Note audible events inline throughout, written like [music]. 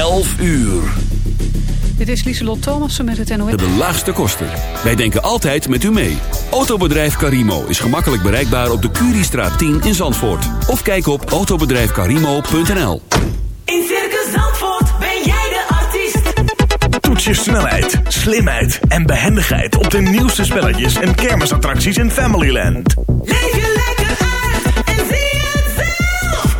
11 uur. Dit is Lieselot Thomassen met het NOS. De laagste kosten. Wij denken altijd met u mee. Autobedrijf Carimo is gemakkelijk bereikbaar op de Curiestraat 10 in Zandvoort. Of kijk op autobedrijfcarimo.nl In Circus Zandvoort ben jij de artiest. Toets je snelheid, slimheid en behendigheid op de nieuwste spelletjes en kermisattracties in Familyland.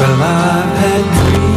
Well, I've had dreams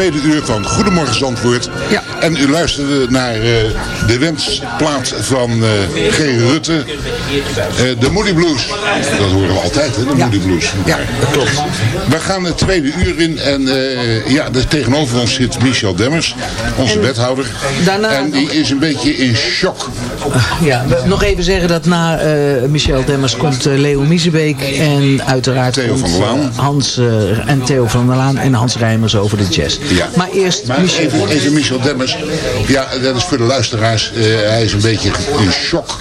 tweede uur van Goedemorgen Zandvoort. Ja. En u luisterde naar eh, de wensplaat van eh G. Rutte. Eh, de Moody Blues. Dat horen we altijd, hè, de Ja. Moody Blues. Ja, dat klopt. We gaan het tweede uur in en eh, ja, dus tegenover ons zit Michel Demmers, onze En wethouder. daarna- En die is een beetje in shock. Ja, we- nog even zeggen dat na eh, Michel Demmers komt Leo Miezebeek en uiteraard Theo komt, van der Laan. Hans eh, en Theo van der Laan en Hans Rijmers over de jazz. Ja. Maar eerst Maar Michel. even, even Michel Demmers. Ja, dat is voor de luisteraars. eh, hij is een beetje in shock.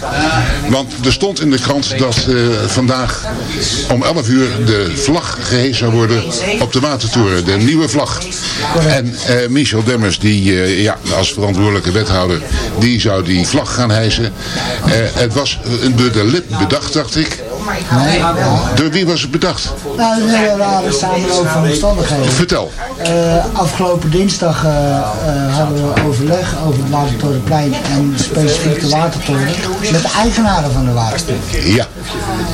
Want er stond in de krant dat eh, vandaag om 11 uur de vlag gehezen zou worden op de Watertoren. De nieuwe vlag. En eh, Michel Demmers, die ja, als verantwoordelijke wethouder, die zou die vlag gaan hijsen. Het was een door de lip bedacht, dacht ik. Nee. Door wie was het bedacht? Nou, dat is een hele rare samenloop van omstandigheden. Vertel. Eh, afgelopen dinsdag eh, eh, hadden we overleg over het Watertorenplein en specifiek de Watertoren met de eigenaren van de Watertoren. Ja.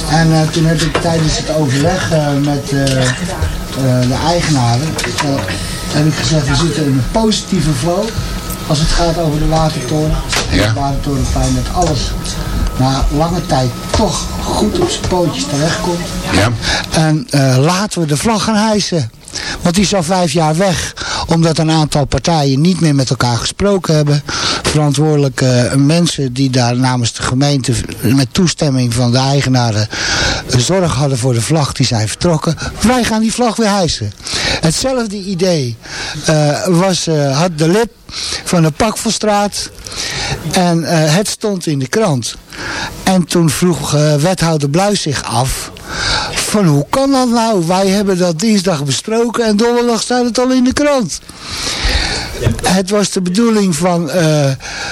En eh, toen heb ik tijdens het overleg eh, met eh, eh, de eigenaren eh, heb ik gezegd, we zitten in een positieve flow als het gaat over de Watertoren. En Ja. Het Watertorenplein dat alles na lange tijd toch goed op zijn pootjes terechtkomt. Ja. En eh, laten we de vlag gaan hijsen. Want die is al vijf jaar weg. Omdat een aantal partijen niet meer met elkaar gesproken hebben. Verantwoordelijke mensen die daar namens de gemeente met toestemming van de eigenaren zorg hadden voor de vlag, die zijn vertrokken. Wij gaan die vlag weer hijsen. Hetzelfde idee eh, was, eh, had de lip van de Pakvelstraat. En eh, het stond in de krant. En toen vroeg eh, wethouder Bluis zich af van hoe kan dat nou? Wij hebben dat dinsdag besproken en donderdag staat het al in de krant. Het was de bedoeling van eh,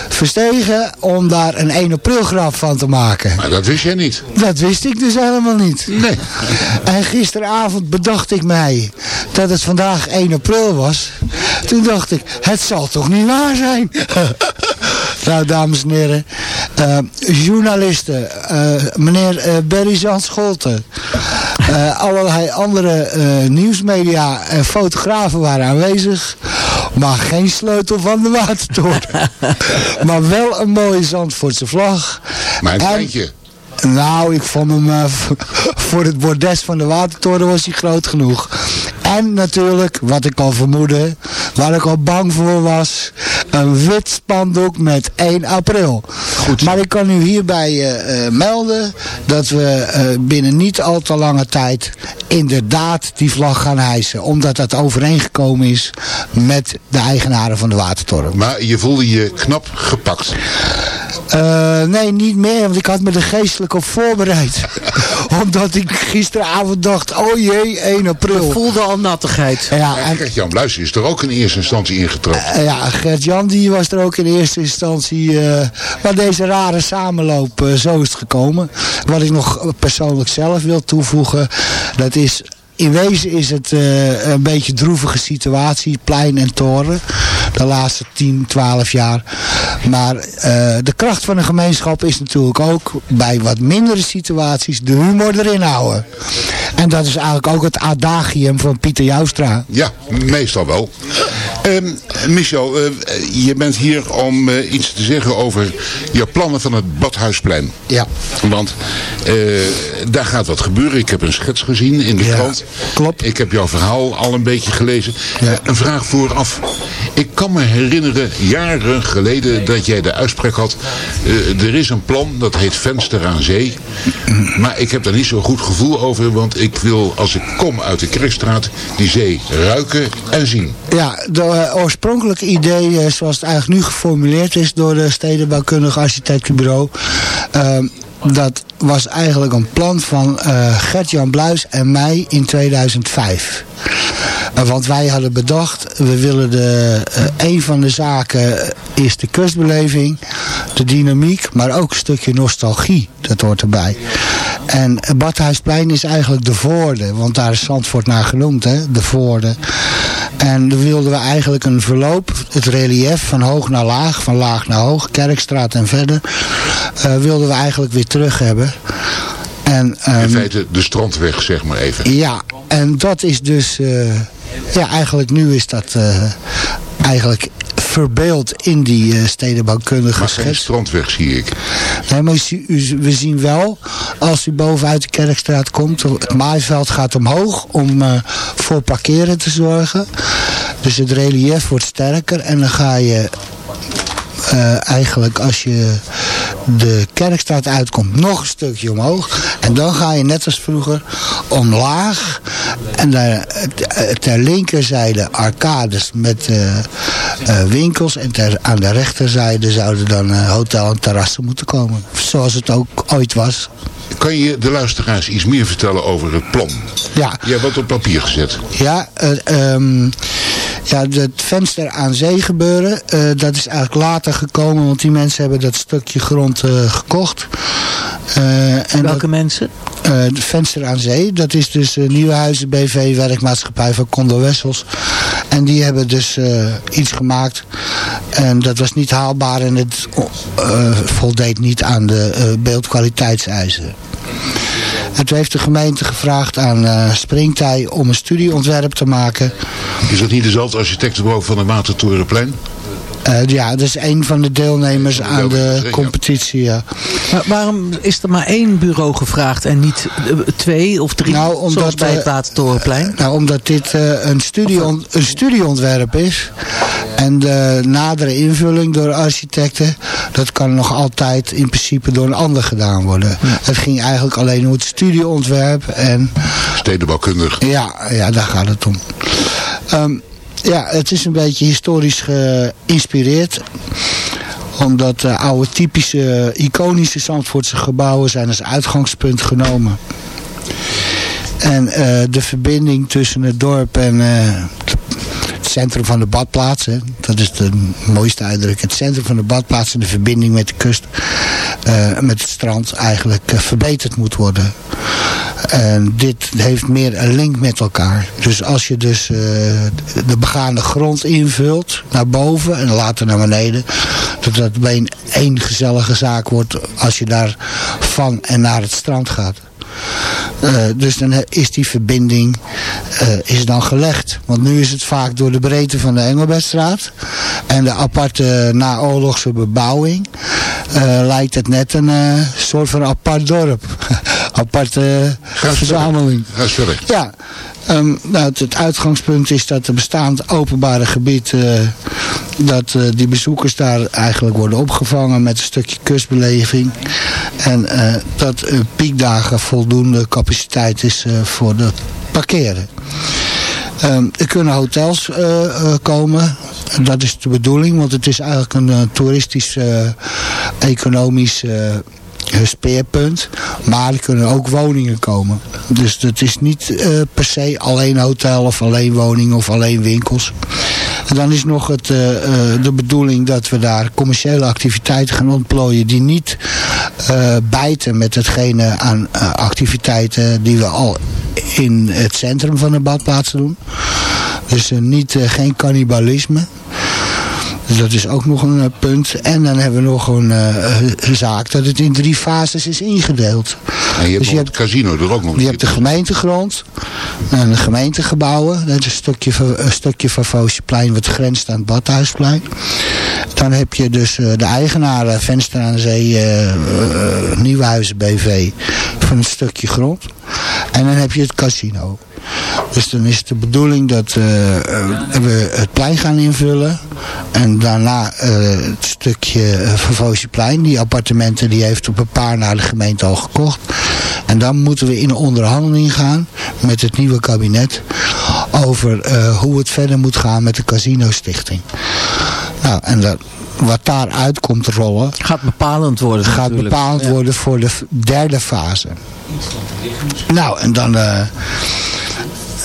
Verstegen om daar een 1 april grap van te maken. Maar dat wist jij niet. Dat wist ik dus helemaal niet. Nee. En gisteravond bedacht ik mij dat het vandaag 1 april was. Toen dacht ik, het zal toch niet waar zijn? [laughs] nou, dames en heren. eh, journalisten, eh, meneer eh Berry Jan Scholten. allerlei andere nieuwsmedia en fotografen waren aanwezig. Maar geen sleutel van de watertoren. [laughs] maar wel een mooie Zandvoortse vlag. Maar een kleintje. nou, ik vond hem [laughs] voor het bordes van de watertoren was hij groot genoeg. En natuurlijk, wat ik al vermoedde, waar ik al bang voor was, een wit spandoek met 1 april. Goed. Maar ik kan u hierbij eh, eh, melden dat we eh, binnen niet al te lange tijd inderdaad die vlag gaan hijsen. Omdat dat overeengekomen is met de eigenaren van de watertoren. Maar je voelde je knap gepakt. Eh, nee, niet meer, want ik had me er geestelijk op voorbereid. [laughs] Omdat ik gisteravond dacht, oh jee, 1 april. Voelde al nattigheid. Ja, En en, Gert-Jan Bluis is er ook in eerste instantie ingetrapt. eh, ja, Gert-Jan die was er ook in eerste instantie. eh maar deze rare samenloop, eh, zo is het gekomen. Wat ik nog persoonlijk zelf wil toevoegen, dat is... In wezen is het een beetje droevige situatie, plein en toren. De laatste 10, 12 jaar. Maar eh, de kracht van een gemeenschap is natuurlijk ook bij wat mindere situaties de humor erin houden. En dat is eigenlijk ook het adagium van Pieter Joustra. Ja, meestal wel. Ehm, Michel, eh, je bent hier om eh, iets te zeggen over je plannen van het Badhuisplein. Ja. Want daar gaat wat gebeuren. Ik heb een schets gezien in de Ja, krant. klopt. Ik heb jouw verhaal al een beetje gelezen. Ja. Een vraag vooraf. Ik kan me herinneren, jaren geleden, dat jij de uitspraak had. eh, er is een plan, dat heet Venster aan Zee. Maar ik heb daar niet zo'n goed gevoel over. Want ik wil, als ik kom uit de Kerkstraat, die zee ruiken en zien. Ja, de eh, oorspronkelijke idee, eh, zoals het eigenlijk nu geformuleerd is door de stedenbouwkundig architectenbureau. Dat was eigenlijk een plan van eh, Gert-Jan Bluis en mij in 2005. Eh, want wij hadden bedacht, we willen de, eh, een van de zaken is de kustbeleving, de dynamiek, maar ook een stukje nostalgie, dat hoort erbij. En Badhuisplein is eigenlijk de Voorde, want daar is Zandvoort naar genoemd, hè, de Voorde. En dan wilden we eigenlijk een verloop, het relief van hoog naar laag, van laag naar hoog, Kerkstraat en verder, eh, wilden we eigenlijk weer terug hebben. En, In ehm, feite de strandweg, zeg maar even. ja, en dat is dus, eh, ja eigenlijk nu is dat eh, eigenlijk verbeeld in die eh, stedenbouwkundige Maar geen schets. strandweg zie ik. Nee, maar u zie- u- we zien wel, als u bovenuit de Kerkstraat komt, het maaiveld gaat omhoog om eh, voor parkeren te zorgen. Dus het relief wordt sterker en dan ga je eh, eigenlijk als je de Kerkstraat uitkomt nog een stukje omhoog. En dan ga je net als vroeger omlaag. En daar, ter linkerzijde arcades met eh, winkels. En ter, aan de rechterzijde zouden dan eh, hotel en terrassen moeten komen. Zoals het ook ooit was. Kan je de luisteraars iets meer vertellen over het plan? Ja. Jij wordt op papier gezet. Ja, eh, ehm, ja, het venster aan zee gebeuren, dat is eigenlijk later gekomen, want die mensen hebben dat stukje grond gekocht. Eh, en Welke dat, mensen? eh, de Venster aan Zee, dat is dus uh, Nieuwhuizen BV, werkmaatschappij van Condor Wessels. En die hebben dus eh, iets gemaakt. En dat was niet haalbaar en het eh, voldeed niet aan de eh, beeldkwaliteitseisen. En toen heeft de gemeente gevraagd aan eh, Springtij om een studieontwerp te maken. Is dat niet dezelfde architectenbureau van de Watertorenplein? Eh, ja, dat is een van de deelnemers Ja, aan de competitie. Ja. Maar waarom is er maar één bureau gevraagd en niet eh, twee of drie, Nou, omdat, zoals bij het eh, Watertorenplein? Nou, omdat dit eh, een, studieon, een studieontwerp is. En de nadere invulling door architecten, dat kan nog altijd in principe door een ander gedaan worden. Het ging eigenlijk alleen om het studieontwerp en Stedenbouwkundig. ja, ja daar gaat het om. Ehm, ja, het is een beetje historisch geïnspireerd omdat de oude typische iconische Zandvoortse gebouwen zijn als uitgangspunt genomen. En eh, de verbinding tussen het dorp en eh, het centrum van de badplaats, hè, dat is de mooiste uitdrukking, het centrum van de badplaats en de verbinding met de kust, eh, met het strand eigenlijk verbeterd moet worden. En dit heeft meer een link met elkaar. Dus als je dus eh, de begaande grond invult naar boven en later naar beneden, dat dat bijeen één gezellige zaak wordt als je daar van en naar het strand gaat. Eh, dus dan is die verbinding eh, is dan gelegd. Want nu is het vaak door de breedte van de Engelbertstraat en de aparte naoorlogse bebouwing eh, lijkt het net een soort van apart dorp. [laughs] Aparte verzameling. Ja, ehm, nou, het, het uitgangspunt is dat het bestaand openbare gebied, dat die bezoekers daar eigenlijk worden opgevangen met een stukje kustbeleving. En eh, dat eh, piekdagen voldoende capaciteit is eh, voor de parkeren. Ehm, er kunnen hotels komen. Dat is de bedoeling, want het is eigenlijk een toeristisch, eh, economisch speerpunt. Maar er kunnen ook woningen komen. Dus het is niet per se alleen hotel of alleen woningen of alleen winkels. En dan is nog het, eh, eh, de bedoeling dat we daar commerciële activiteiten gaan ontplooien die niet eh, bijten met hetgene aan activiteiten die we al in het centrum van de badplaats doen. Dus niet, geen cannibalisme. Dus dat is ook nog een eh, punt. En dan hebben we nog een eh, zaak dat het in drie fases is ingedeeld. En je hebt Dus je nog het casino er ook nog Je hebt de gemeentegrond en de gemeentegebouwen. Dat is een stukje, van- een stukje van Voosjeplein wat grenst aan het Badhuisplein. Dan heb je dus eh, de eigenaar eh, Venster aan de Zee Nieuwhuizen BV van een stukje grond. En dan heb je het casino. Dus dan is het de bedoeling dat eh, eh, we het plein gaan invullen. En daarna eh, het stukje Vervoosjeplein. Die appartementen die heeft op een paar naar de gemeente al gekocht. En dan moeten we in onderhandeling gaan met het nieuwe kabinet. Over hoe het verder moet gaan met de Casino Stichting. Nou, en dat, wat daaruit komt rollen Gaat bepalend worden gaat natuurlijk. bepaald Ja. worden voor de derde fase. Nou, en dan...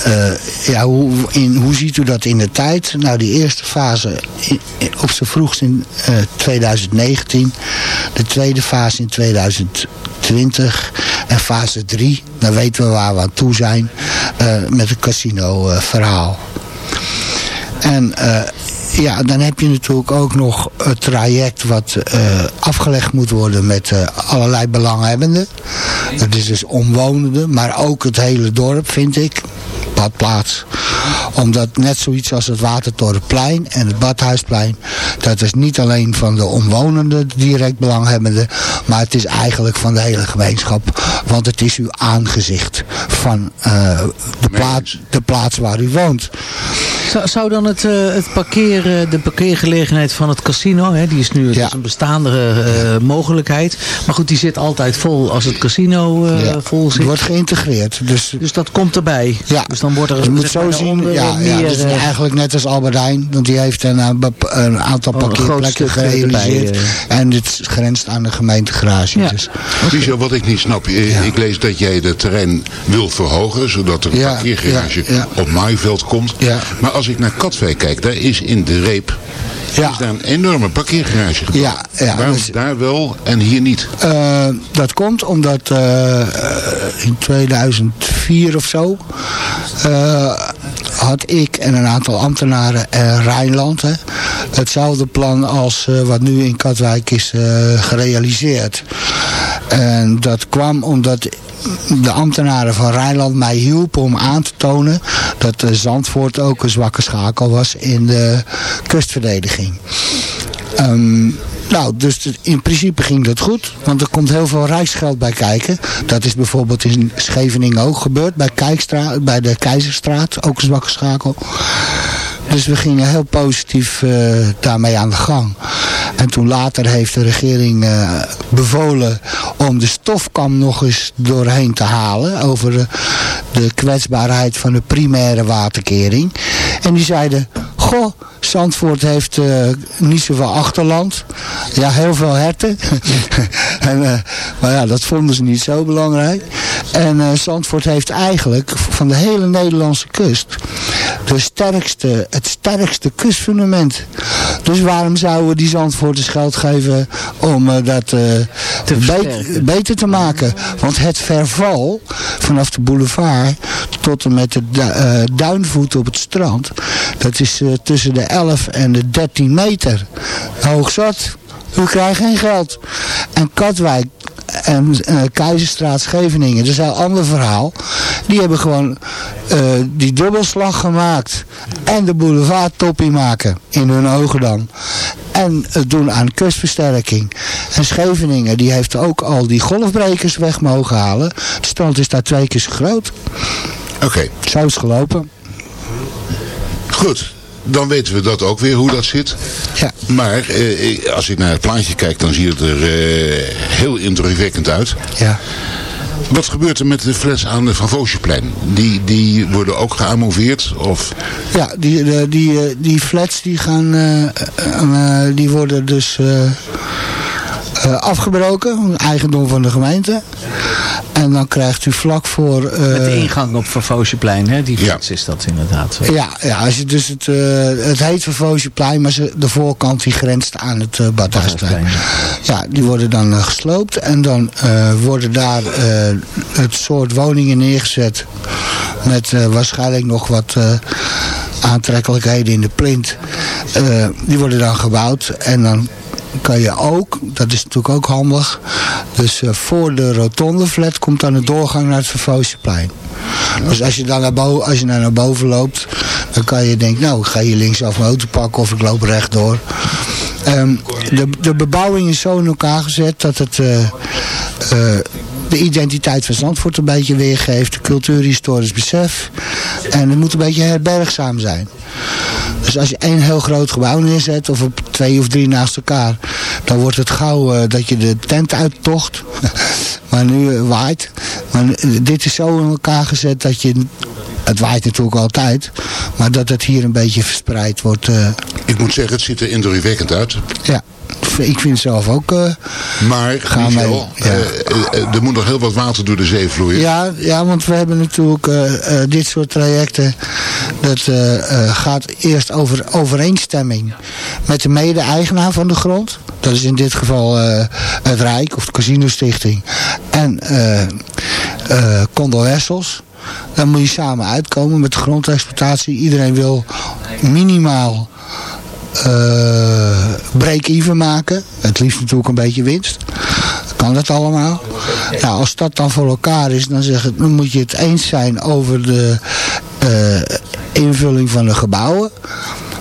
eh, ja, hoe, in, hoe ziet u dat in de tijd? Nou, die eerste fase op z'n vroegst in eh, 2019. De tweede fase in 2020. En fase 3, dan weten we waar we aan toe zijn. eh, met het casino eh, verhaal. En eh, ja, dan heb je natuurlijk ook nog het traject wat eh, afgelegd moet worden met eh, allerlei belanghebbenden. Dat is dus omwonenden, maar ook het hele dorp vind ik. Badplaats. Omdat net zoiets als het Watertorenplein en het Badhuisplein, dat is niet alleen van de omwonenden direct belanghebbenden, maar het is eigenlijk van de hele gemeenschap. Want het is uw aangezicht van eh, de, plaats, de plaats waar u woont. Zou, dan het, eh, het parkeren, de parkeergelegenheid van het casino, hè, die is nu Ja. dus een bestaande eh, mogelijkheid. Maar goed, die zit altijd vol als het casino eh, Ja. vol Het zit. wordt geïntegreerd. Dus Dus dat komt erbij. Ja, Dus dan wordt er je moet zo zien, daaronder ja, ja, dus eh, eigenlijk net als Albertijn, want die heeft een, eh, een aantal Oh, parkeerplekken erbij, gerealiseerd. eh. En dit grenst aan de gemeentegarage. Ja. Dus, wat ik niet snap. eh, Ik lees dat jij het terrein wil verhogen, zodat er een Ja, parkeergarage ja, ja. op Maaiveld komt. Ja. Maar als ik naar Katwijk kijk, daar is in de reep Ja. is daar een enorme parkeergarage gebouwd. Ja, ja, Waarom dus- daar wel en hier niet? Eh, dat komt omdat eh, eh, in 2004 of zo had ik en een aantal ambtenaren en Rijnland hè, hetzelfde plan als wat nu in Katwijk is gerealiseerd. En dat kwam omdat de ambtenaren van Rijnland mij hielpen om aan te tonen dat eh, Zandvoort ook een zwakke schakel was in de kustverdediging. Ehm, nou, dus in principe ging dat goed. Want er komt heel veel rijksgeld bij kijken. Dat is bijvoorbeeld in Scheveningen ook gebeurd. Bij, bij de Keizerstraat, ook een zwakke schakel. Dus we gingen heel positief eh, daarmee aan de gang. En toen later heeft de regering eh, bevolen om de stofkam nog eens doorheen te halen. Over de, kwetsbaarheid van de primaire waterkering. En die zeiden, goh, Zandvoort heeft eh, niet zoveel achterland. Ja, heel veel herten. [laughs] en, maar ja, dat vonden ze niet zo belangrijk. En eh, Zandvoort heeft eigenlijk van de hele Nederlandse kust de sterkste, het sterkste kustfundament. Dus waarom zouden we die Zandvoorters geld geven om eh, dat eh, beter te maken? Want het verval vanaf de boulevard tot en met de du- eh, duinvoet op het strand, dat is tussen de 11 en de 13 meter. Hoogzat. U krijgt geen geld. En Katwijk en eh, Keizerstraat Scheveningen, dat is een ander verhaal. Die hebben gewoon eh, die dubbelslag gemaakt. En de boulevard toppie maken. In hun ogen dan. En het doen aan kustversterking. En Scheveningen die heeft ook al die golfbrekers weg mogen halen. Het strand is daar twee keer zo groot. Oké, Zo is het gelopen. goed. Dan weten we dat ook weer, hoe dat zit. Ja. Maar eh, ik- als ik naar het plaatje kijk, dan ziet het er eh, heel indrukwekkend uit. Ja. Wat gebeurt er met de flats aan de Van Voosjeplein? Die, die worden ook geamoveerd? Of... Ja, die, de- die, eh, die flats die gaan, eh, eh, eh, die worden dus eh, afgebroken, eigendom van de gemeente. En dan krijgt u vlak voor... eh, Met de ingang op Vervoosjeplein, hè? Die Ja. is dat inderdaad. ja, ja, als je dus het, eh, het heet Vervoosjeplein, maar ze, de voorkant die grenst aan het uh, Badhuisplein. Ja, die worden dan gesloopt en dan eh, worden daar eh, het soort woningen neergezet met eh, waarschijnlijk nog wat eh, aantrekkelijkheden in de plint. Eh, die worden dan gebouwd en dan kan je ook, dat is natuurlijk ook handig, dus eh, voor de rotonde flat komt dan de doorgang naar het Vervoosjeplein. Dus als je naar boven, als je daar naar boven loopt, dan kan je denken, nou ik ga hier linksaf mijn auto pakken of ik loop rechtdoor. Ehm de, de bebouwing is zo in elkaar gezet dat het eh, eh, de identiteit van Zandvoort een beetje weergeeft, de cultuurhistorisch besef. En het moet een beetje herbergzaam zijn. Dus als je één heel groot gebouw neerzet, of op twee of drie naast elkaar, dan wordt het gauw eh, dat je de tent uittocht. [laughs] maar nu eh, waait. Maar eh, dit is zo in elkaar gezet dat je, het waait natuurlijk altijd, maar dat het hier een beetje verspreid wordt. Ik moet zeggen, het ziet er indrukwekkend uit. ja, ik vind zelf ook... eh, Maar, Gaan Michel, wij- ja. eh, eh, er moet nog heel wat water door de zee vloeien. Ja, ja, want we hebben natuurlijk dit soort trajecten. Dat gaat eerst over overeenstemming met de mede-eigenaar van de grond. Dat is in dit geval het Rijk of de Casino Stichting. En eh Condor Wessels. Dan moet je samen uitkomen met de grondexploitatie. Iedereen wil minimaal eh break-even maken. Het liefst natuurlijk een beetje winst. Kan dat allemaal? Nou, als dat dan voor elkaar is, dan, zeg dan moet je het eens zijn over de eh, invulling van de gebouwen.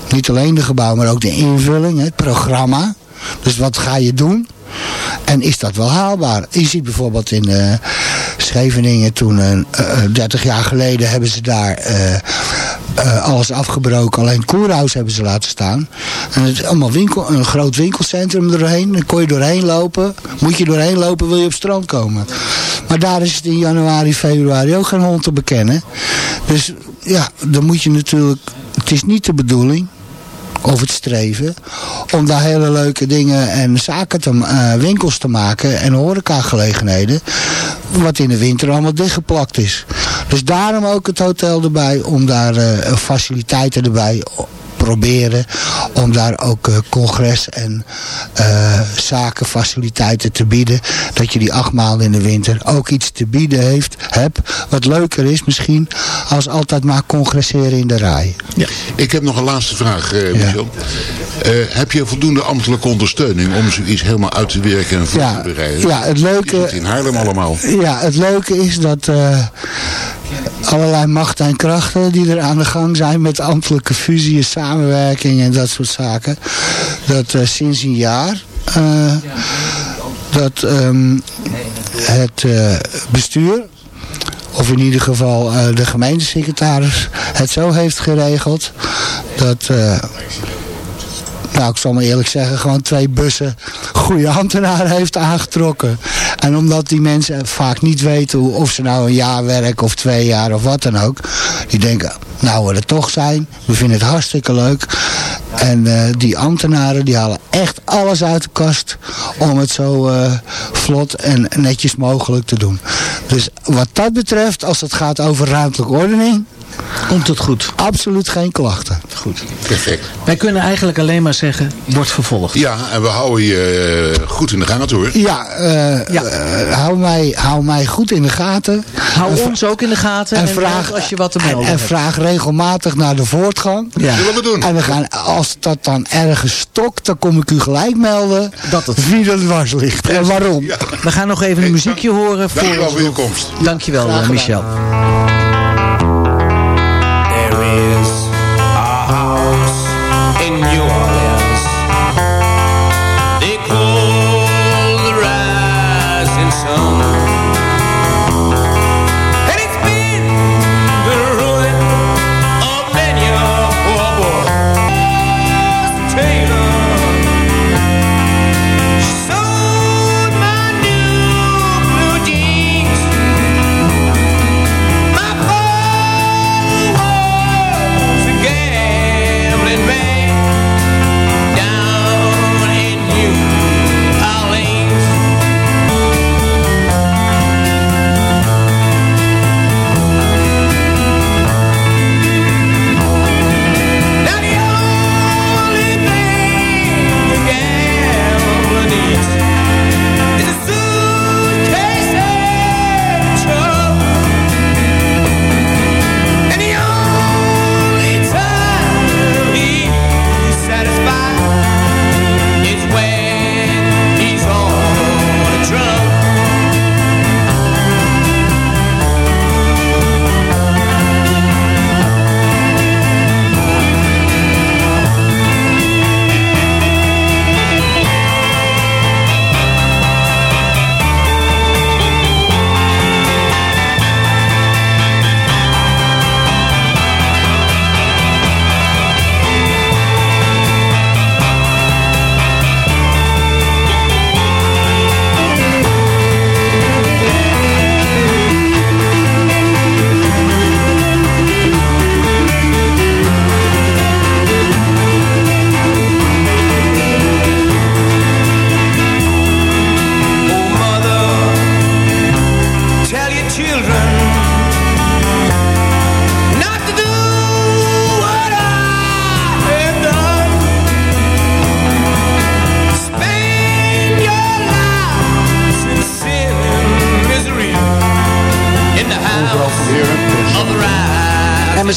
Niet alleen de gebouwen, maar ook de invulling, het programma. Dus wat ga je doen? En is dat wel haalbaar? Je ziet bijvoorbeeld in eh, Scheveningen toen, eh, eh, 30 jaar geleden, hebben ze daar eh, alles afgebroken. Alleen het koerhuis hebben ze laten staan. En het is allemaal winkel, een groot winkelcentrum erheen. Dan kon je doorheen lopen. Moet je doorheen lopen, wil je op strand komen. Maar daar is het in januari, februari ook geen hond te bekennen. Dus ja, dan moet je natuurlijk... Het is niet de bedoeling of het streven om daar hele leuke dingen en zaken te, eh, winkels te maken en horecagelegenheden wat in de winter allemaal dichtgeplakt is. Dus daarom ook het hotel erbij, om daar eh, faciliteiten erbij proberen om daar ook eh, congres en eh, zakenfaciliteiten te bieden. Dat je die acht maanden in de winter ook iets te bieden heeft, hebt. Wat leuker is misschien als altijd maar congresseren in de rij. Ik heb nog een laatste vraag, eh, Michel. Heb je voldoende ambtelijke ondersteuning om zoiets helemaal uit te werken en voor Ja, te bereiden? ja, het leuke... in Haarlem allemaal. Ja, het leuke is dat allerlei machten en krachten die er aan de gang zijn met ambtelijke fusie en samenwerking en dat soort zaken. Dat eh, sinds een jaar eh, dat ehm, het eh, bestuur of in ieder geval de gemeentesecretaris het zo heeft geregeld dat nou, ik zal maar eerlijk zeggen, gewoon twee bussen goede ambtenaren heeft aangetrokken. En omdat die mensen vaak niet weten of ze nou een jaar werken of twee jaar of wat dan ook. Die denken, nou we er toch zijn, we vinden het hartstikke leuk. En eh, die ambtenaren die halen echt alles uit de kast om het zo eh, vlot en netjes mogelijk te doen. Dus wat dat betreft, als het gaat over ruimtelijke ordening, Komt het goed. absoluut geen klachten. Goed. Perfect. Wij kunnen eigenlijk alleen maar zeggen, wordt vervolgd. Ja, en we houden je eh, goed in de gaten hoor. Ja, eh, Ja. eh, hou, mij, hou mij goed in de gaten. Hou En ons ook in de gaten en, vraag als je wat te en, melden en hebt. vraag regelmatig naar de voortgang. Ja. Zullen we doen? En we gaan, als dat dan ergens stokt, dan kom ik u gelijk melden Dat het- wie er dwars ligt en waarom. Ja. We gaan nog even een muziekje horen. Voor ons. voor je komst. Dankjewel. Michel.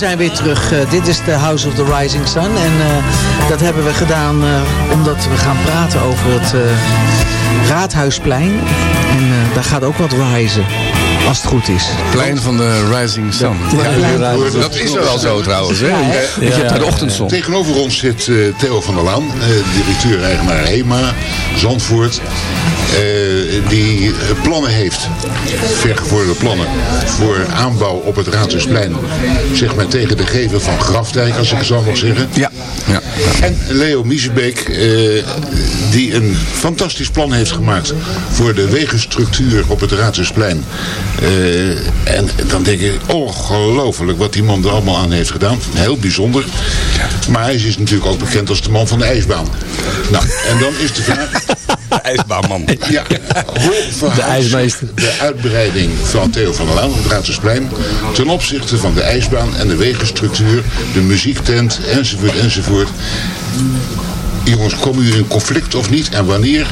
Zijn weer terug. Eh, dit is de House of the Rising Sun. En eh, dat hebben we gedaan eh, omdat we gaan praten over het Raadhuisplein. En daar gaat ook wat rijzen. Als het goed is. Plein van de Rising Sun. Dat is er wel zo trouwens. Hè? Je hebt daar de ochtendzon. Tegenover ons zit eh, Theo van der Laan, eh, directeur-eigenaar HEMA, Zandvoort. eh, die plannen heeft, vergevorderde plannen, voor aanbouw op het Raadhuisplein. Zeg maar tegen de geven van Grafdijk, als ik het zo mag zeggen. Ja. ja. En Leo Miezebeek, eh, die een fantastisch plan heeft gemaakt voor de wegenstructuur op het Raadhuisplein. Eh, en dan denk ik, ongelooflijk wat die man er allemaal aan heeft gedaan. Heel bijzonder. Maar hij is natuurlijk ook bekend als de man van de ijsbaan. Nou, en dan is de vraag, [laughs] De ijsbaanman. Ja, De ijsmeester. de uitbreiding van Theo van der Laan op het ten opzichte van de ijsbaan en de wegenstructuur, de muziektent enzovoort enzovoort. Jongens, komen jullie in conflict of niet en wanneer?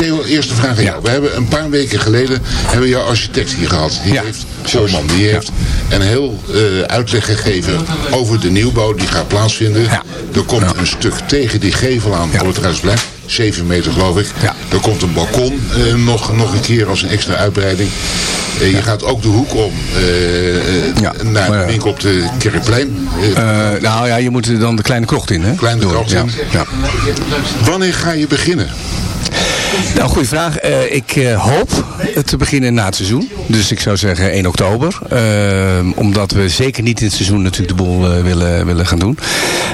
Theo, eerste vraag aan jou. We hebben een paar weken geleden hebben we jouw architect hier gehad. Die Ja. heeft, Showman, die heeft een heel eh, uitleg gegeven over de nieuwbouw die gaat plaatsvinden. Er komt een stuk tegen die gevel aan op het Raadhuisplein. 7 meter geloof ik. Ja. Er komt een balkon eh, nog, nog een keer als een extra uitbreiding. Eh, je gaat ook de hoek om Ja, naar de winkel op de Kerkplein. Nou ja, je moet er dan de kleine krocht in, hè? Kleine krocht in. Ja. wanneer ga je beginnen? Nou, goede vraag. Eh, ik eh, hoop te beginnen na het seizoen. Dus ik zou zeggen 1 oktober. Eh, omdat we zeker niet in het seizoen natuurlijk de boel eh, willen, willen gaan doen.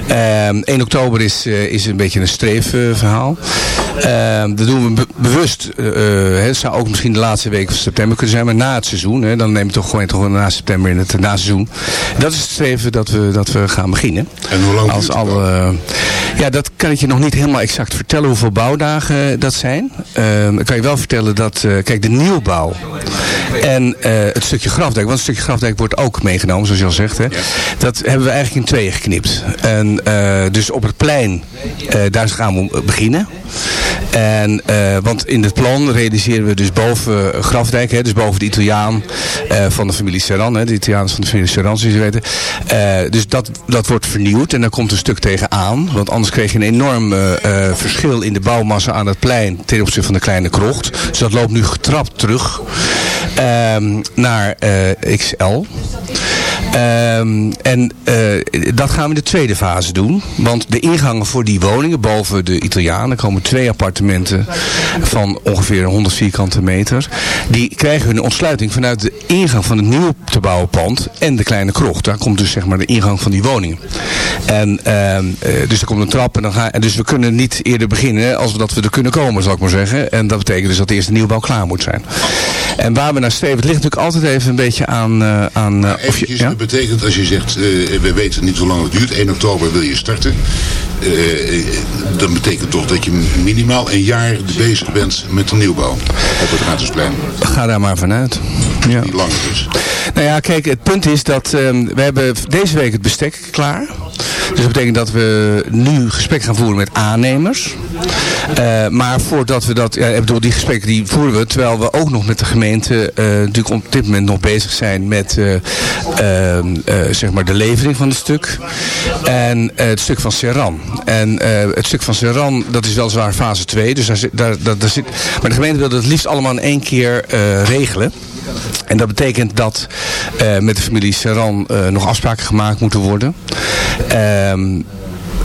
Eh, 1 oktober is, is een beetje een streefverhaal. Eh, dat doen we be- bewust. eh, eh, het zou ook misschien de laatste week van september kunnen zijn. Maar na het seizoen. Hè, dan neem je toch gewoon toch na september in het naseizoen. Dat is het streven dat we, dat we gaan beginnen. En hoe lang Als alle, ja, dat kan ik je nog niet helemaal exact vertellen hoeveel bouwdagen dat zijn. Ehm, ik kan je wel vertellen dat, eh, kijk, de nieuwbouw en het stukje grafdijk, want het stukje grafdijk wordt ook meegenomen, zoals je al zegt. Hè, Dat hebben we eigenlijk in tweeën geknipt. En dus op het plein, daar gaan we beginnen. En, eh, want in het plan realiseren we dus boven eh, Grafdijk, hè, dus boven de Italiaan eh, van de familie Serran, hè, de Italiaans van de familie Serran, zoals je weten. Dus dat, dat wordt vernieuwd en daar komt een stuk tegenaan. Want anders kreeg je een enorm verschil in de bouwmassa aan het plein ten opzichte van de kleine krocht. Dus dat loopt nu getrapt terug ehm, naar XL. Ehm, en eh, dat gaan we in de tweede fase doen. Want de ingangen voor die woningen boven de Italianen komen twee appartementen van ongeveer 100 vierkante meter. Die krijgen hun ontsluiting vanuit de ingang van het nieuw te bouwen pand en de kleine krocht. Daar komt dus zeg maar de ingang van die woningen. En ehm, eh, dus er komt een trap en dan gaan. En dus we kunnen niet eerder beginnen als we dat we er kunnen komen, zal ik maar zeggen. En dat betekent dus dat eerst de nieuwbouw klaar moet zijn. En waar we naar streven, het ligt natuurlijk altijd even een beetje aan. eh, aan of je, Eventjes, ja? Dat betekent als je zegt, eh, we weten niet hoe lang het duurt, 1 oktober wil je starten. Eh, dat betekent toch dat je minimaal een jaar bezig bent met de nieuwbouw op het Raadhuisplein. Ga daar maar vanuit. Ja. Die langer is. Nou ja, kijk, het punt is dat ehm, we hebben deze week het bestek klaar. Dus dat betekent dat we nu gesprek gaan voeren met aannemers. Eh, maar voordat we dat, ja, ik bedoel, die gesprekken die voeren we, terwijl we ook nog met de gemeente eh, natuurlijk op dit moment nog bezig zijn met eh, ehm, eh, zeg maar de levering van het stuk. En het stuk van Serran. En het stuk van Serran, dat is weliswaar fase 2. Dus daar, daar, daar, zit, maar de gemeente wil dat het liefst allemaal in één keer regelen. En dat betekent dat eh, met de familie Serran eh, nog afspraken gemaakt moeten worden. Ehm,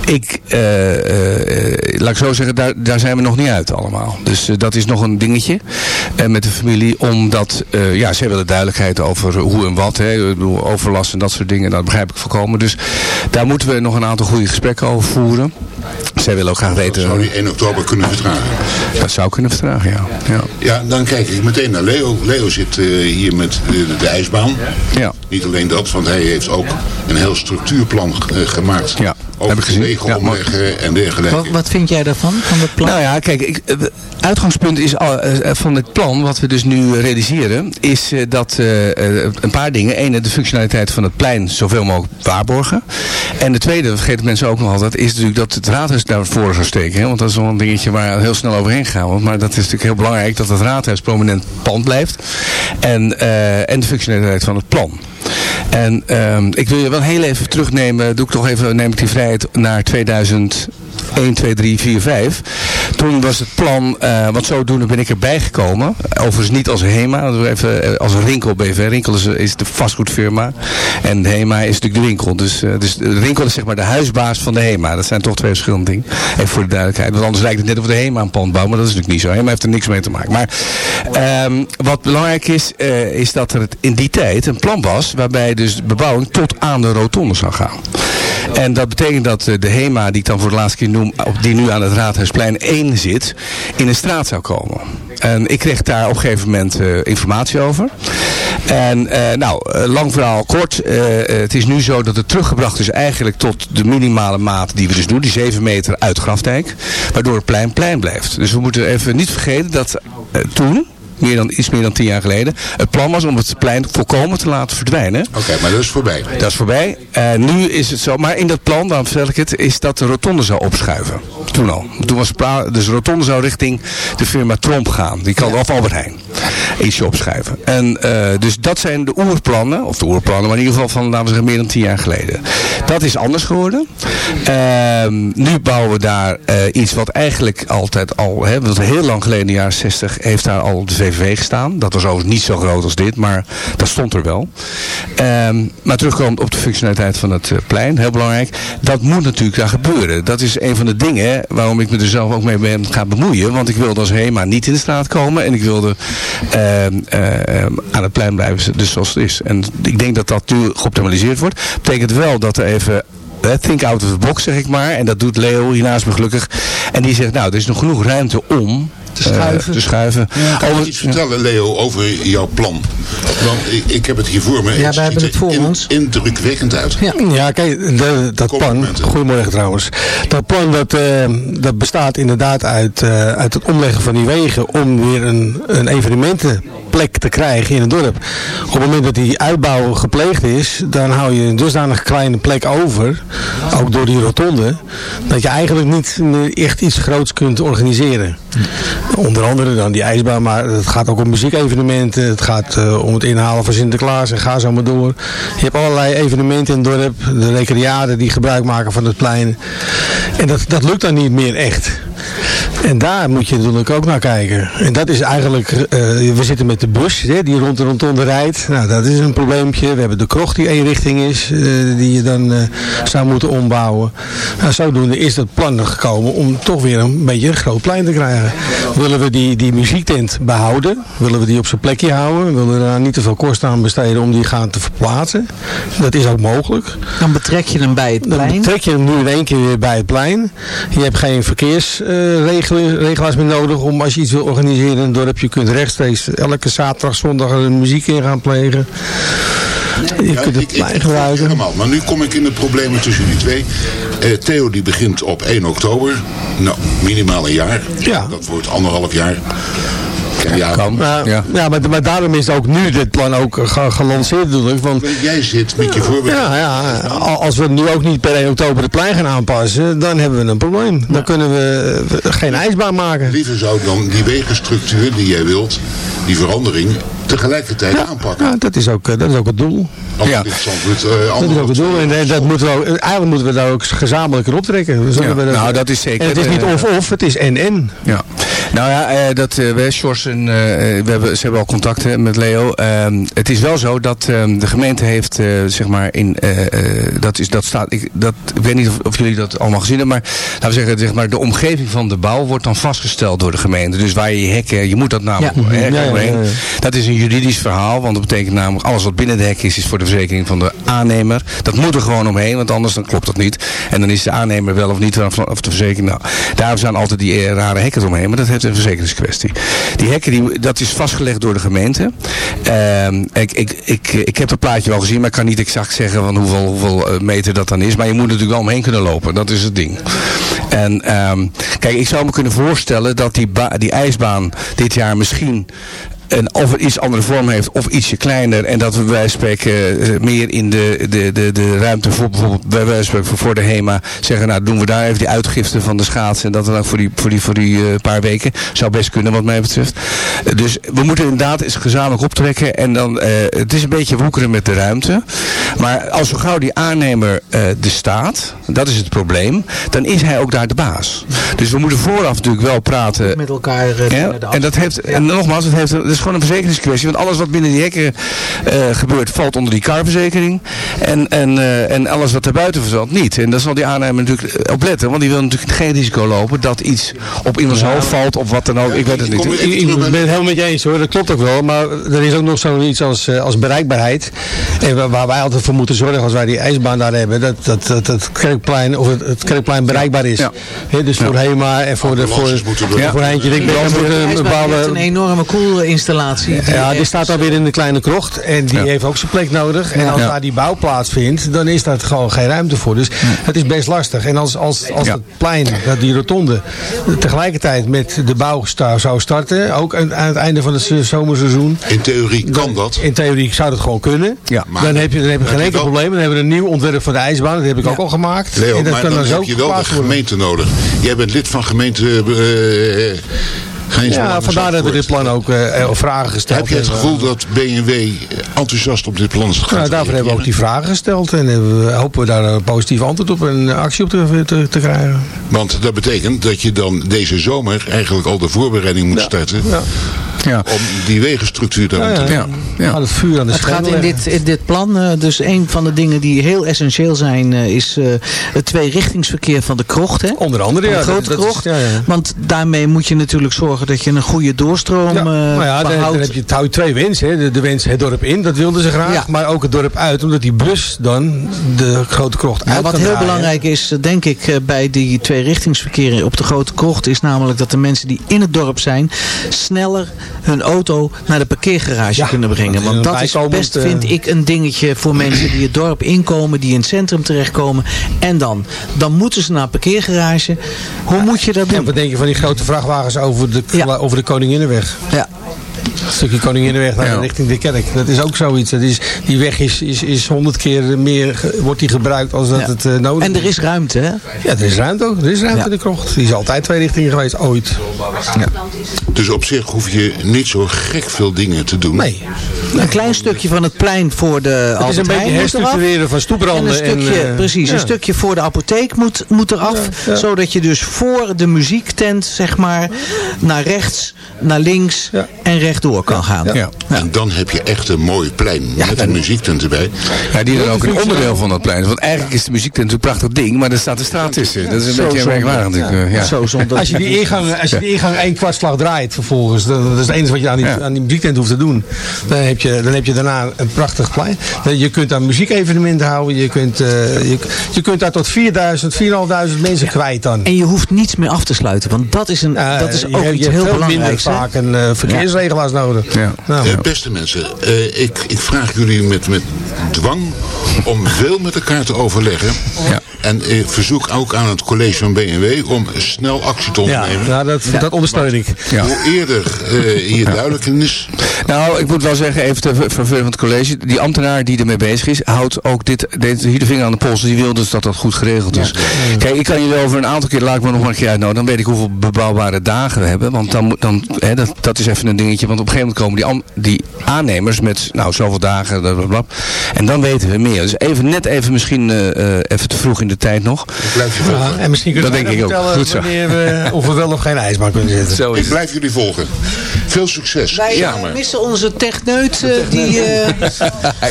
ik, eh, eh, laat ik zo zeggen, daar, daar zijn we nog niet uit allemaal. Dus eh, dat is nog een dingetje met de familie. Omdat, ja, zij willen duidelijkheid over hoe en wat. Hè, overlast en dat soort dingen, dat begrijp ik volkomen. Dus daar moeten we nog een aantal goede gesprekken over voeren. Zij willen ook graag weten... Zou die 1 oktober kunnen vertragen? Dat zou kunnen vertragen, ja. ja. Ja, dan kijk ik meteen naar Leo. Leo zit hier met de, ijsbaan. Ja. Niet alleen dat, want hij heeft ook een heel structuurplan gemaakt. Ja, over heb ik gezien. Wegen Ja, omleggen en dergelijke. Wat, wat vind jij daarvan, van dat plan? Nou ja, kijk, ik, eh, uitgangspunt is al, eh, van het plan wat we dus nu realiseren, is eh, dat eh, eh, een paar dingen. Eén, de functionaliteit van het plein zoveel mogelijk waarborgen. En de tweede, dat vergeten mensen ook nog altijd, is natuurlijk dat het raadhuis daarvoor zou steken. Hè? Want dat is wel een dingetje waar heel snel overheen gaan. Maar dat is natuurlijk heel belangrijk dat het raadhuis prominent pand blijft. En, eh, en de functionaliteit van het plan. En ehm, ik wil je wel heel even terugnemen, doe ik toch even, neem ik die vrijheid naar 2000. 1, 2, 3, 4, 5. Toen was het plan, eh want zodoende ben ik erbij gekomen. Overigens niet als HEMA, even, eh, als Rinkel BV. Rinkel is, de vastgoedfirma. En HEMA is natuurlijk de winkel. Dus, eh, dus de Rinkel is zeg maar de huisbaas van de HEMA. Dat zijn toch twee verschillende dingen. Even voor de duidelijkheid. Want anders lijkt het net of de HEMA een pand bouwt. Maar dat is natuurlijk niet zo. HEMA heeft er niks mee te maken. Maar ehm, wat belangrijk is, is dat er in die tijd een plan was. Waarbij dus de bebouwing tot aan de rotonde zou gaan. En dat betekent dat eh, de HEMA, die ik dan voor de laatste keer noem, die nu aan het Raadhuisplein 1 zit, in een straat zou komen. En ik kreeg daar op een gegeven moment eh, informatie over. En eh, nou, lang verhaal kort. het is nu zo dat het teruggebracht is eigenlijk tot de minimale maat die we dus doen. Die 7 meter uit Grafdijk. Waardoor het plein plein blijft. Dus we moeten even niet vergeten dat toen... Meer dan, iets meer dan tien jaar geleden. Het plan was om het plein volkomen te laten verdwijnen. Oké, maar dat is voorbij. Dat is voorbij. Eh, nu is het zo, maar in dat plan, daarom vertel ik het, is dat de rotonde zou opschuiven. Toen al. Toen was dus de rotonde zou richting de firma Tromp gaan. Die kan of Albert Heijn. Ietsje opschuiven. En eh, dus dat zijn de oerplannen, of de oerplannen, maar in ieder geval van, laten we zeggen, meer dan tien jaar geleden. Dat is anders geworden. Ehm, nu bouwen we daar eh, iets wat eigenlijk altijd al, hè, want heel lang geleden, in de jaren 60, heeft daar al de VVV gestaan. Dat was overigens niet zo groot als dit, maar dat stond er wel. Ehm, maar terugkomend op de functionaliteit van het eh, plein, heel belangrijk. Dat moet natuurlijk daar gebeuren. Dat is een van de dingen waarom ik me er zelf ook mee ben gaan bemoeien. Want ik wilde als HEMA niet in de straat komen. En ik wilde ehm, ehm, aan het plein blijven dus zoals het is. En ik denk dat dat nu geoptimaliseerd wordt. Betekent wel dat er even think out of the box, zeg ik maar. En dat doet Leo hier naast me gelukkig. En die zegt, nou, er is nog genoeg ruimte om te schuiven. te schuiven. Kan je iets vertellen, Leo, over jouw plan? Want ik, ik heb het hier voor me. Ja, wij hebben het voor in- ons. indrukwekkend uit. Ja. Ja, kijk, de, dat plan, goedemorgen trouwens. Dat plan dat, eh, dat bestaat inderdaad uit, eh, uit het omleggen van die wegen om weer een, een evenementenplek te krijgen in het dorp. Op het moment dat die uitbouw gepleegd is, dan hou je een dusdanig kleine plek over, ook door die rotonde, dat je eigenlijk niet meer echt iets groots kunt organiseren. Onder andere dan die ijsbaan, maar het gaat ook om muziekevenementen, het gaat eh, om het inhalen van Sinterklaas en ga zo maar door. Je hebt allerlei evenementen in het dorp, de recreaten die gebruik maken van het plein. En dat, dat lukt dan niet meer echt. En daar moet je natuurlijk ook naar kijken. En dat is eigenlijk, eh, we zitten met de bus hè, die rond de rondonde rijdt. Nou, dat is een probleempje. We hebben de krocht die één richting is, eh, die je dan eh, zou moeten ombouwen. Nou, zodoende is dat plan er gekomen om toch weer een beetje een groot plein te krijgen. Willen we die, die muziektent behouden? Willen we die op zijn plekje houden? Willen we daar niet te veel kosten aan besteden om die gaan te verplaatsen? Dat is ook mogelijk. Dan betrek je hem bij het Dan plein. trek je hem nu in één keer weer bij het plein. Je hebt geen verkeersregelaars meer nodig om als je iets wil organiseren in een dorp. Je kunt rechtstreeks elke zaterdag, zondag er muziek in gaan plegen. Je Ja, kunt het ik, gebruiken. helemaal. Maar nu kom ik in de problemen tussen jullie twee. Eh, Theo die begint op 1 oktober. Nou, minimaal een jaar. Ja. Dat wordt anderhalf jaar. Ja, Kan. Maar, Ja. ja. maar, maar daarom is ook nu dit plan ook ge- gelanceerd natuurlijk. Want Jij zit met je voorbeeld. ja, ja, al- als we nu ook niet per 1 oktober het plein gaan aanpassen, dan hebben we een probleem. Dan kunnen we eh, geen ijsbaan maken. Liever zou dan die wegenstructuur die jij wilt, die verandering, tegelijkertijd aanpakken. Ja, dat is ook, eh, dat is ook het doel. Ja. eh, Dat is ook het doel. En dat moeten we ook, eigenlijk moeten we daar ook gezamenlijk in optrekken. Ja, we nou, dat is zeker. En het is niet of-of, het is en-en. Ja. Nou ja, eh, dat, eh we, Sjors en, eh, we hebben, ze hebben al contacten met Leo. Ehm, het is wel zo dat ehm, de gemeente heeft, zeg maar, in, dat, is, dat staat, ik, dat, ik weet niet of, of jullie dat allemaal gezien hebben, maar laten we zeggen, zeg maar, de omgeving van de bouw wordt dan vastgesteld door de gemeente. Dus waar je je hekken, je moet dat namelijk Ja. hekken omheen. ja, ja. Dat is een juridisch verhaal, want dat betekent namelijk alles wat binnen de hek is, is voor de verzekering van de aannemer. Dat moet er gewoon omheen, want anders dan klopt dat niet. En dan is de aannemer wel of niet, of de verzekering. Nou, daar zijn altijd die rare hekken omheen, maar dat heeft een verzekeringskwestie. Die hekken, die, dat is vastgelegd door de gemeente. Ehm, ik, ik, ik, ik heb het plaatje wel gezien, maar ik kan niet exact zeggen van hoeveel, hoeveel eh, meter dat dan is. Maar je moet natuurlijk wel omheen kunnen lopen, dat is het ding. En ehm, kijk, ik zou me kunnen voorstellen dat die, die ijsbaan dit jaar misschien een, of een iets andere vorm heeft of ietsje kleiner. En dat we bij spreken eh, meer in de, de, de, de ruimte voor bijvoorbeeld bij wijze voor, de HEMA zeggen, nou doen we daar even die uitgifte van de schaatsen en dat dan voor die, voor die, voor die eh, paar weken. Zou best kunnen wat mij betreft. Eh, dus we moeten inderdaad eens gezamenlijk optrekken en dan, het is een beetje woekeren met de ruimte. Maar als zo gauw die aannemer de staat, dat is het probleem, dan is hij ook daar de baas. Dus we moeten vooraf natuurlijk wel praten Met elkaar. ja, en dat heeft, en nogmaals, het heeft, gewoon een verzekeringskwestie. Want alles wat binnen die hekken eh, gebeurt, valt onder die carverzekering. En, en, eh, en alles wat erbuiten valt, niet. En daar zal die aannemer natuurlijk eh, op letten. Want die wil natuurlijk geen risico lopen dat iets op iemands hoofd valt of wat dan ook. Ik weet het niet. Ik, ik ben het helemaal met je eens hoor, dat klopt ook wel. Maar er is ook nog zoiets als, eh, als bereikbaarheid. En waar, wij altijd voor moeten zorgen als wij die ijsbaan daar hebben. Dat, dat, dat het kerkplein, of het, het kerkplein bereikbaar is. Hè, dus voor Hema en voor de voor, Ja. voor Heintje. Ik denk dat er een een bepaalde... enorme koelinstallatie. Ja, die staat alweer in de kleine krocht. En die heeft ook zijn plek nodig. En als Ja. daar die bouw plaatsvindt, dan is daar gewoon geen ruimte voor. Dus het is best lastig. En als, als, als Ja. het plein, dat die rotonde, tegelijkertijd met de bouw zou starten, ook aan, het einde van het se- zomerseizoen. In theorie kan dat. In theorie zou dat gewoon kunnen. Ja. Maar dan heb je, dan heb je geen enkel probleem. Dan hebben we een nieuw ontwerp voor de ijsbaan. Dat heb ik ook al gemaakt. Leo, en dat maar kan dan heb je wel de worden. gemeente nodig. Jij bent lid van gemeente uh, Ja, vandaar dat we dit plan ook eh, op vragen gesteld Heb je het gevoel dat BMW enthousiast op dit plan gaat Nou, daarvoor hebben we ook die vragen gesteld. En we, hopen we daar een positief antwoord op en actie op te, te, te krijgen. Want dat betekent dat je dan deze zomer eigenlijk al de voorbereiding moet starten. Ja. Ja. Om die wegenstructuur te ja. Ja. Het vuur aan de Het gaat in dit, in dit plan, eh, dus een van de dingen die heel essentieel zijn, eh, is eh, het tweerichtingsverkeer van de krocht. Hè? Onder andere, ja. dat- grote dat is- krocht. ja, ja. Want daarmee moet je natuurlijk zorgen dat je een goede doorstroom Ja, eh nou ja, dan, behoudt. dan heb je het houdt twee wensen. Hè. De, de wens het dorp in, dat wilden ze graag. Ja. Maar ook het dorp uit, omdat die bus dan de grote krocht Ja, uit wat heel draaien. belangrijk is, denk ik, bij die tweerichtingsverkeer op de Grote Krocht, is namelijk dat de mensen die in het dorp zijn, sneller hun auto naar de parkeergarage Ja, kunnen brengen. want dat is best, eh, vind ik, een dingetje voor mensen die het dorp inkomen, die in het centrum terechtkomen. En dan, dan moeten ze naar een parkeergarage. Hoe moet je dat En doen? wat denk je van die grote vrachtwagens over de, over de Koninginnenweg? Ja. Een stukje Koninginnenweg naar Ja. richting de kerk. Dat is ook zoiets. Dat is, die weg is, is, is honderd keer meer, wordt die gebruikt als dat Ja. het eh, nodig En er is ruimte, hè? Ja, er is ruimte ook. Er is ruimte Ja. in de krocht. Die is altijd twee richtingen geweest, ooit. Dus op zich hoef je niet zo gek veel dingen te doen. Nee. Een klein stukje van het plein voor de Het is een beetje herstructureren van En stoepranden. een stukje, eh, precies, ja. een stukje voor de apotheek moet, moet eraf. Ja, ja. Zodat je dus voor de muziektent, zeg maar, naar rechts, naar links Ja. en rechtdoor kan gaan. Ja. En dan heb je echt een mooi plein met een muziektent erbij. Ja, die dan ook een onderdeel van dat plein. is. Want eigenlijk is de muziektent een prachtig ding, maar er staat de straat tussen. Dat is een Zo beetje merkwaardig natuurlijk. Ja. Zo zonder... Als je die ingang, als je die ingang één kwartslag draait vervolgens, dat, is het enige wat je aan die, Ja. aan die muziektent hoeft te doen. Dan heb je, dan heb je daarna een prachtig plein. Je kunt daar muziekevenementen houden. Je kunt, eh, je, je kunt daar tot 4000, 4500 mensen kwijt dan. En je hoeft niets meer af te sluiten, want dat is, een, Eh, dat is je ook hebt- iets je hebt heel veel minder belangrijks. hè? vaak een eh, verkeersregelaars Ja. Nou, Eh, beste mensen, eh, ik, ik vraag jullie met, met dwang om veel met elkaar te overleggen. Ja. En ik verzoek ook aan het college van BMW om snel actie te ja, ondernemen. nou, dat, dat ondersteun ik. Ja. Hoe eerder eh, hier duidelijk in is, Nou, ik moet wel zeggen, even ter vervulling van het college. Die ambtenaar die ermee bezig is, houdt ook dit, dit hier de vinger aan de pols. Die wil dus dat dat goed geregeld is. Kijk, ik kan jullie over een aantal keer, laat ik me nog maar een keer uitnodigen. Dan weet ik hoeveel bebouwbare dagen we hebben. Want dan, moet- dan, hè, dat, dat is even een dingetje. Want op een gegeven moment komen die, am- die aannemers met, nou, zoveel dagen. Blablabla. En dan weten we meer. Dus even, net even misschien eh, eh, even te vroeg in de tijd nog. ik blijf je volgen. Ja, en misschien kunnen Dat we denk ik ook. Goed zo. we, [laughs] of we wel of geen ijsbaan kunnen zetten. Zo Ik blijf jullie volgen. Veel succes. Wij Ja, eh, maar- missen onze techneut, die eh, [laughs]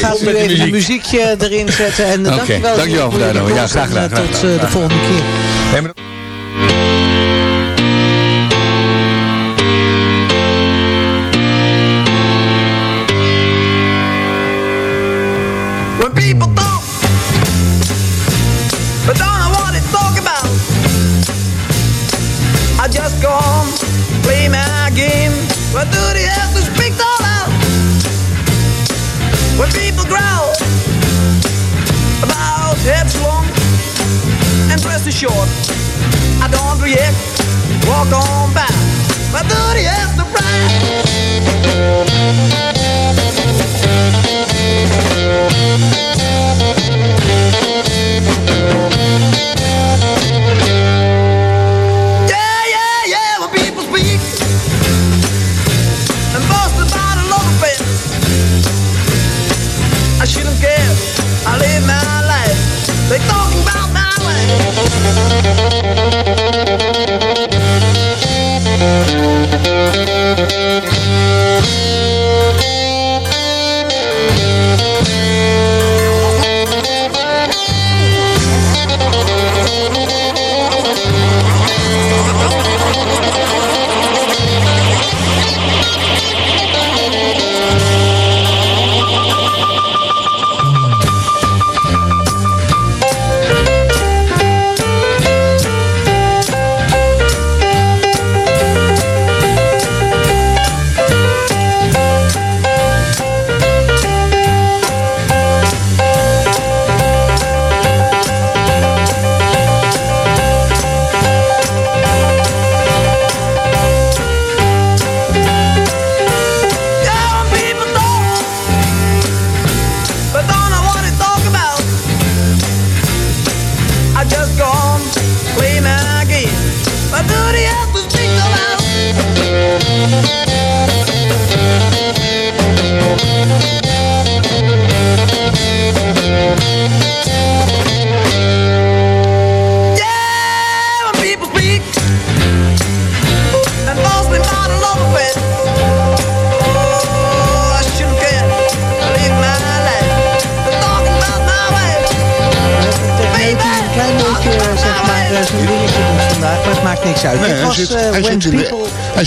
gaat nu even een muziek. muziekje erin zetten. En uh, Oké, dankjewel, dankjewel voor de uitnodiging. Ja, graag gedaan, Tot de volgende keer. too short. I don't react, walk on by. My duty is the.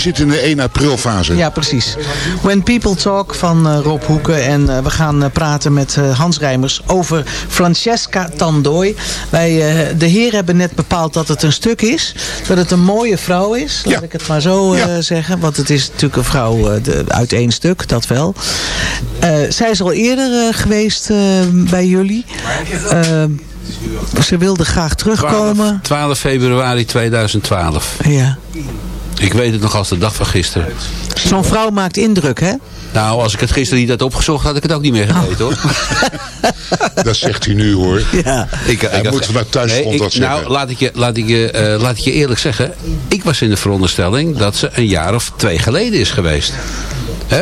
Zit in de 1 april fase. Ja, precies. When People Talk van eh, Rob Hoeken. En eh, we gaan eh, praten met Hans Rijmers over Francesca Tandoi. Wij, eh, de heren hebben net bepaald dat het een stuk is. Dat het een mooie vrouw is. Laat Ja. ik het maar zo eh, Ja. zeggen. Want het is natuurlijk een vrouw eh, de, uit één stuk, dat wel. Eh, zij is al eerder geweest eh, bij jullie. Ze wilde graag 12, terugkomen. 12 februari 2012. Ja. Ik weet het nog als de dag van gisteren. Zo'n vrouw maakt indruk, hè? Nou, als ik het gisteren niet had opgezocht, had ik het ook niet meer geweten, hoor. [laughs] Dat zegt hij nu hoor. Ja. Ik, Hij ik- moet vanuit thuisfront ik- dat zeggen. Nou, laat ik, je, laat, ik je, eh, laat ik je eerlijk zeggen. Ik was in de veronderstelling dat ze een jaar of twee geleden is geweest.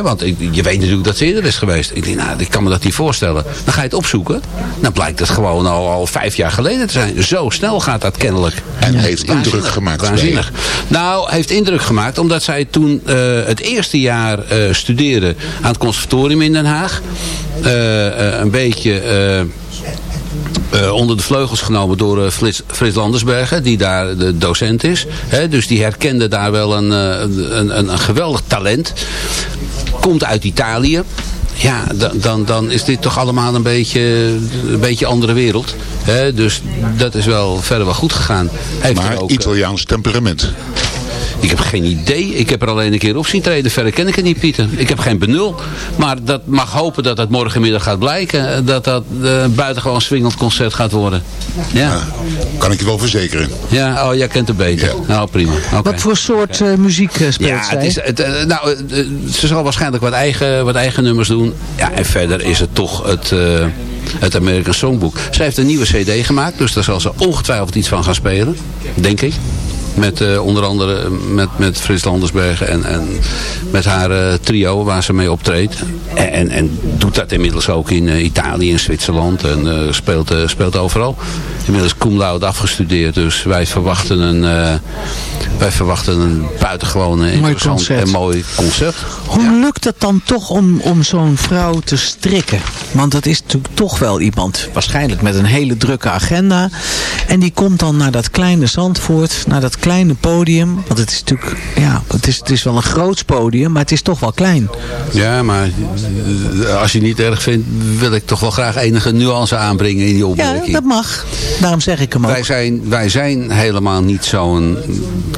Want ik- je weet natuurlijk dat ze eerder is geweest. Ik denk, nou, ik kan me dat niet voorstellen. Dan ga je het opzoeken. Dan blijkt het gewoon al, al vijf jaar geleden te zijn. Zo snel gaat dat kennelijk. En heeft indruk gemaakt. Waanzinnig. Nou, heeft indruk gemaakt omdat zij toen eh, het eerste jaar eh, studeerde aan het conservatorium in Den Haag. Eh, een beetje... onder de vleugels genomen door eh, Frits, Frits Landersbergen, die daar de docent is. Dus die herkende daar wel een, een, een, een geweldig talent. Komt uit Italië. Ja, dan, dan, dan is dit toch allemaal een beetje een beetje andere wereld. Dus dat is wel verder wel goed gegaan. Heeft Maar ook, eh, Italiaans temperament. Ik heb geen idee. Ik heb er alleen een keer op zien treden. Verder ken ik het niet, Pieter. Ik heb geen benul. Maar dat mag hopen dat het morgenmiddag gaat blijken. eh, Dat dat eh, een buitengewoon swingend concert gaat worden. Ja. Kan ik je wel verzekeren. Ja, oh, jij kent het beter. Ja. Nou, prima. Oké. Wat voor soort eh, muziek eh, speelt Ja, zij? het is, het, nou, ze zal waarschijnlijk wat eigen, wat eigen nummers doen. Ja, en verder is het toch het, eh, het American Songbook. Zij heeft een nieuwe cd gemaakt, dus daar zal ze ongetwijfeld iets van gaan spelen. Denk ik. Met eh, onder andere met, met Frits Landersbergen en, en met haar eh, trio waar ze mee optreedt. En, en, en doet dat inmiddels ook in eh, Italië en Zwitserland. En speelt, speelt overal. Inmiddels cum laude afgestudeerd. Dus wij verwachten een, wij verwachten een buitengewoon interessant en mooi concert. Hoe lukt het dan toch om, om zo'n vrouw te strikken? Want dat is natuurlijk toch wel iemand, waarschijnlijk met een hele drukke agenda. En die komt dan naar dat kleine Zandvoort, naar dat kleine podium. Want het is natuurlijk, ja, het is, het is wel een groot podium, maar het is toch wel klein. Ja, maar eh, als je het niet erg vindt, wil ik toch wel graag enige nuance aanbrengen in die Ja, opmerking. dat mag. Daarom zeg ik hem ook. Wij zijn, wij zijn helemaal niet zo'n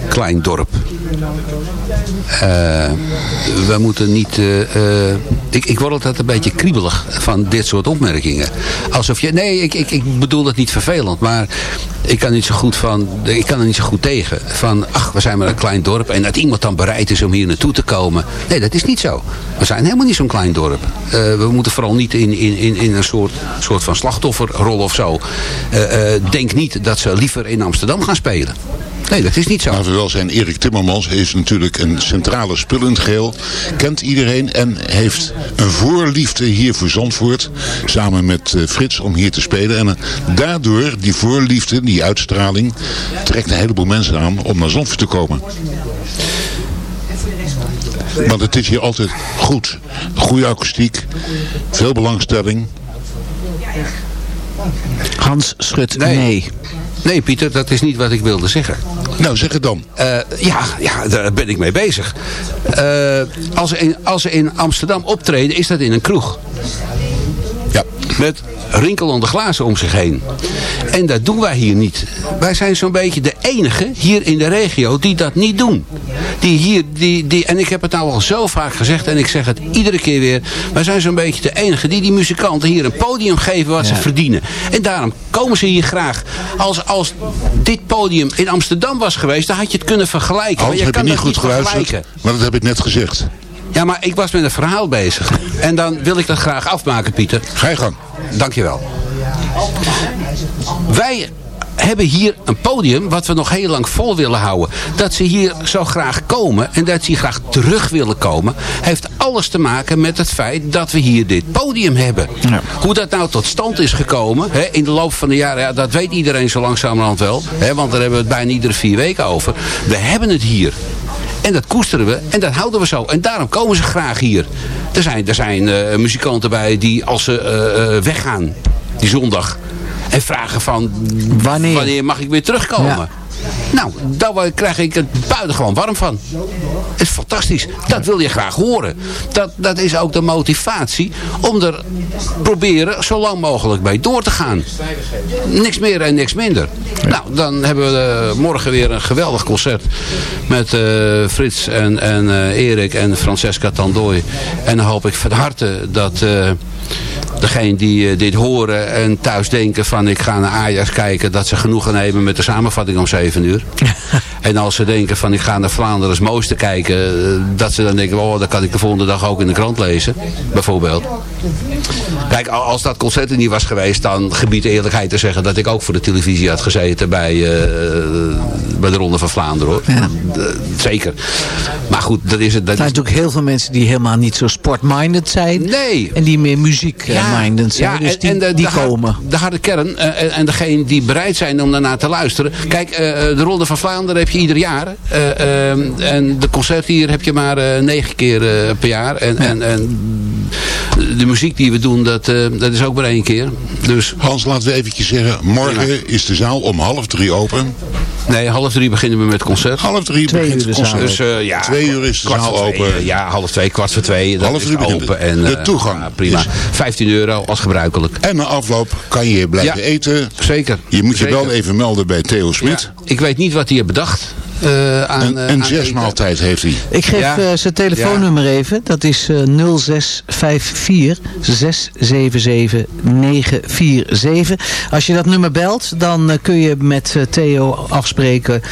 klein dorp. Eh, we moeten niet... eh, eh, ik, ik word altijd een beetje kriebelig van dit soort opmerkingen. Alsof je... Nee, ik, ik, ik bedoel dat niet vervelend. Maar ik kan, niet zo goed van, ik kan er niet zo goed tegen. Van, ach, we zijn maar een klein dorp. En dat iemand dan bereid is om hier naartoe te komen. Nee, dat is niet zo. We zijn helemaal niet zo'n klein dorp. We moeten vooral niet in, in, in, in een soort, soort van slachtofferrol of zo. Denk niet dat ze liever in Amsterdam gaan spelen. Nee, dat is niet zo. Laten we wel zijn, Erik Timmermans heeft natuurlijk een centrale spul in het geheel. Kent iedereen en heeft een voorliefde hier voor Zandvoort. Samen met eh, Frits om hier te spelen. En eh, daardoor, die voorliefde, die uitstraling, trekt een heleboel mensen aan om naar Zandvoort te komen. Want het is hier altijd goed. Goede akoestiek, veel belangstelling. Hans schudt Nee. nee. Nee, Pieter, dat is niet wat ik wilde zeggen. Nou, zeg het dan. Eh, ja, ja, daar ben ik mee bezig. Eh, als, ze in, als ze in Amsterdam optreden, is dat in een kroeg. Met rinkelende glazen om zich heen. En dat doen wij hier niet. Wij zijn zo'n beetje de enige hier in de regio die dat niet doen. Die hier, die, die, en ik heb het nou al zo vaak gezegd en ik zeg het iedere keer weer. Wij zijn zo'n beetje de enige die die muzikanten hier een podium geven wat ze verdienen. En daarom komen ze hier graag. Als, als dit podium in Amsterdam was geweest, dan had je het kunnen vergelijken. Maar Hans, je heb je kan niet dat goed geluisterd? vergelijken. Maar dat heb ik net gezegd. Ja, maar ik was met een verhaal bezig. En dan wil ik dat graag afmaken, Pieter. Ga je gang. Dankjewel. Wij hebben hier een podium wat we nog heel lang vol willen houden. Dat ze hier zo graag komen en dat ze hier graag terug willen komen... heeft alles te maken met het feit dat we hier dit podium hebben. Hoe dat nou tot stand is gekomen hè, in de loop van de jaren... Ja, dat weet iedereen zo langzamerhand wel. Hè, want daar hebben we het bijna iedere vier weken over. We hebben het hier. En dat koesteren we en dat houden we zo. En daarom komen ze graag hier. Er zijn, er zijn eh, muzikanten bij die als ze eh, eh, weggaan, die zondag... en vragen van Wanneer? wanneer mag ik weer terugkomen. Ja. Nou, daar krijg ik het buitengewoon warm van. Het is fantastisch. Dat wil je graag horen. Dat, dat is ook de motivatie om er proberen zo lang mogelijk mee door te gaan. Niks meer en niks minder. Nou, dan hebben we eh, morgen weer een geweldig concert met eh, Frits en, en eh, Erik en Francesca Tandooi. En dan hoop ik van harte dat degene die eh, dit horen en thuis denken van ik ga naar Ajax kijken, dat ze genoegen nemen met de samenvatting om 7 uur. [laughs] en als ze denken van ik ga naar Vlaanderen's Mooiste kijken, eh, dat ze dan denken, oh, dan kan ik de volgende dag ook in de krant lezen, bijvoorbeeld. Kijk, al- als dat concert er niet was geweest, dan gebied eerlijkheid te zeggen dat ik ook voor de televisie had gezeten bij, eh, bij de Ronde van Vlaanderen hoor. Eh, zeker. Goed, dat is het. Dat Er zijn is, natuurlijk heel veel mensen die helemaal niet zo sportminded zijn. Nee. En die meer muziek-minded zijn. dus die, de, die de har- komen. De harde kern eh, en, en degene die bereid zijn om daarnaar te luisteren. Kijk, eh, de Ronde van Vlaanderen heb je ieder jaar. Eh, eh, en de concerten hier heb je maar eh, negen keer eh, per jaar. En, en, en de muziek die we doen, dat, eh, dat is ook maar één keer. Dus Hans, laten we eventjes zeggen, morgen is de zaal om half drie open. nee, half drie beginnen we met het concert. Half drie Twee begint het concert. Dus eh, ja, Twee uur is de zaal twee, open. ja, half twee, kwart voor twee. Half is drie begint open. En, De eh, toegang ja, prima. is- 15 euro als gebruikelijk. En na afloop kan je blijven Ja, eten. Zeker. Je moet je Zeker. wel even melden bij Theo Smit. Ja, ik weet niet wat hij heeft bedacht. Eh, aan, Een, eh, een aan jazzmaaltijd heeft hij. Ik geef Ja. eh, zijn telefoonnummer even. Dat is eh 0654 677 947. Als je dat nummer belt, dan kun je met Theo afspreken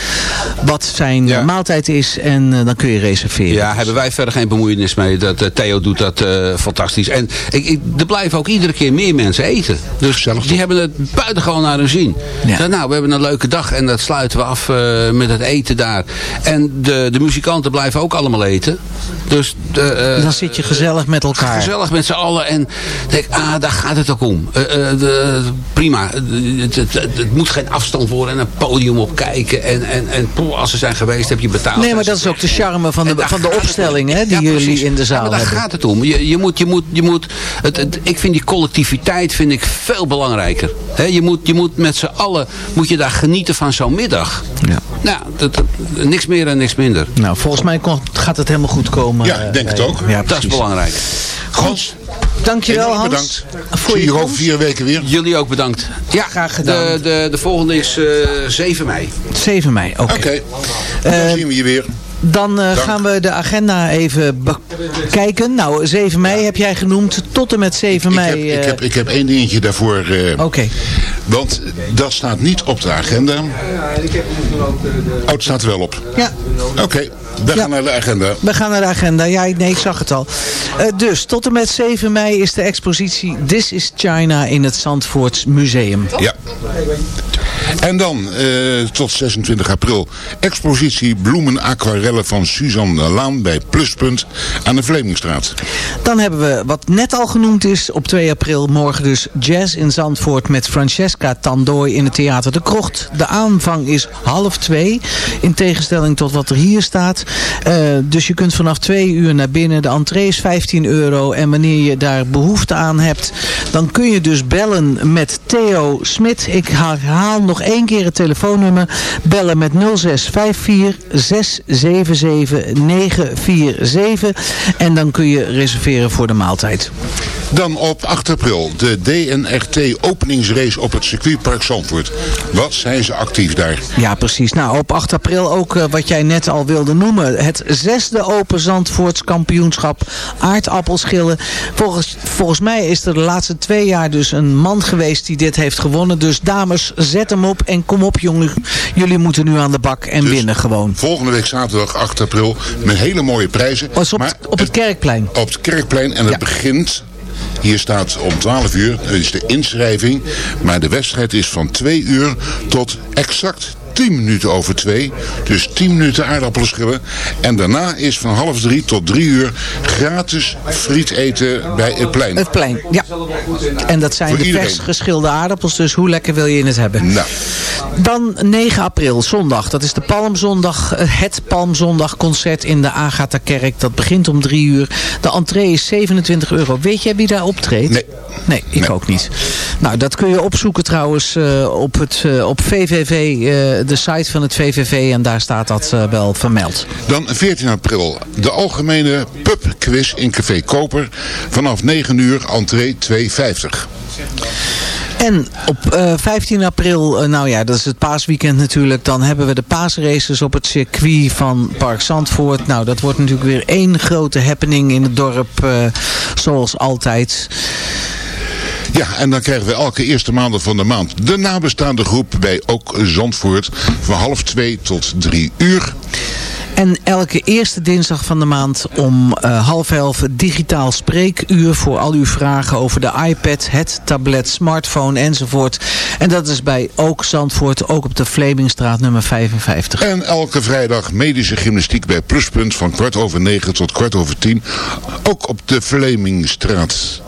wat zijn Ja. maaltijd is. En dan kun je reserveren. Ja, hebben wij verder geen bemoeienis mee. Dat, Theo doet dat eh, fantastisch. En ik, ik, er blijven ook iedere keer meer mensen eten. Dus Gezellig, die hebben het buitengewoon naar hun zin. Ja. Zeg, nou, we hebben een leuke dag en dat sluiten we af eh, met het eten daar. En de, de muzikanten blijven ook allemaal eten. Dus de, eh, Dan zit je gezellig met elkaar. Gezellig met z'n allen. En denk, ah, daar gaat het ook om. Eh, eh, de, prima. Het, het, het, het moet geen afstand worden en een podium op kijken. En, en, en poeh, als ze zijn geweest, heb je betaald. Nee, maar dat is ook de charme van de, van de opstelling om. hè, die Ja, jullie in de Ja, zaal maar daar hebben. gaat het om. Je, je moet, je moet, je moet, het, het, ik vind die collectiviteit vind ik veel belangrijker. Hè, je, moet, je moet met z'n allen moet je daar genieten van zo'n middag. Ja. Nou, dat, dat- niks meer en niks minder. Nou, volgens mij kon- gaat het helemaal goed komen. Ja, eh, ik denk het bij- ook. Ja, Dat is belangrijk. Hans, Dankjewel Hans. bedankt. Voor Zie je over vier weken weer. Jullie ook bedankt. Ja, Graag gedaan. De, de, de volgende is eh 7 mei. 7 mei, oké. Oké, dan Eh, zien we je weer. Dan eh, gaan we de agenda even bekijken. Nou, 7 mei heb jij genoemd. Tot en met 7 Ik mei. heb, ik, eh, heb, ik heb één dingetje daarvoor. eh, Oké. Want dat staat niet op de agenda. Oh, het staat er wel op. Ja, Oké, we Ja. gaan naar de agenda. we gaan naar de agenda. Ja, nee, ik zag het al. Dus, tot en met 7 mei is de expositie This is China in het Zandvoorts Museum. Ja. En dan eh, tot 26 april expositie bloemen aquarellen van Suzanne Laan bij Pluspunt aan de Vlemingstraat. Dan hebben we, wat net al genoemd is, op 2 april morgen dus Jazz in Zandvoort met Francesca Tandooi in het Theater de Krocht. De aanvang is half twee, in tegenstelling tot wat er hier staat. Eh, dus je kunt vanaf 2 uur naar binnen. De entree is 15 euro en wanneer je daar behoefte aan hebt, dan kun je dus bellen met Theo Smit. Ik herhaal nog één keer het telefoonnummer. Bellen met 0654 677 947 en dan kun je reserveren voor de maaltijd. Dan op 8 april de DNRT openingsrace op het circuitpark Zandvoort. Wat zijn ze actief daar? Ja, precies. Nou, op 8 april ook eh, wat jij net al wilde noemen. Het zesde Open Zandvoorts kampioenschap aardappelschillen. Volgens, volgens mij is er de laatste twee jaar dus een man geweest die dit heeft gewonnen. Dus dames, zet hem op en kom op jongen. Jullie moeten nu aan de bak en Dus winnen gewoon. Volgende week zaterdag 8 april met hele mooie prijzen. Is op, Maar op het Kerkplein. op het Kerkplein en het Ja. begint... Hier staat om 12 uur, dat is de inschrijving. Maar de wedstrijd is van 2 uur tot exact 10 minuten over 2. Dus 10 minuten aardappelen schillen. En daarna is van half 3 tot 3 uur gratis friet eten bij het plein. Het plein, ja. En dat zijn Voor de iedereen. vers geschilde aardappels, dus hoe lekker wil je het hebben? Nou, Dan 9 april, zondag. Dat is de Palmzondag, eh, het Palmzondagconcert in de Agatha-kerk. Dat begint om 3 uur. De entree is 27 euro. Weet jij wie daar optreedt? nee. Nee, ik ook niet. Nou, dat kun je opzoeken trouwens eh, op, het, eh, op VVV, de site van het VVV. En daar staat dat eh, wel vermeld. Dan 14 april, de algemene pubquiz in Café Koper. Vanaf 9 uur, entree 2,50. En op eh, 15 april, eh, nou ja, dat is het paasweekend natuurlijk. Dan hebben we de paasraces op het circuit van Park Zandvoort. Nou, dat wordt natuurlijk weer één grote happening in het dorp, eh, zoals altijd. Ja, en dan krijgen we elke eerste maandag van de maand de nabestaande groep bij Ook Zandvoort. Van half 2 tot 3 uur. En elke eerste dinsdag van de maand om eh, half elf digitaal spreekuur voor al uw vragen over de iPad, het tablet, smartphone enzovoort. En dat is bij Ook Zandvoort, ook op de Vlemingstraat nummer 55. En elke vrijdag medische gymnastiek bij Pluspunt van kwart over 9 tot kwart over 10. Ook op de Vlemingstraat.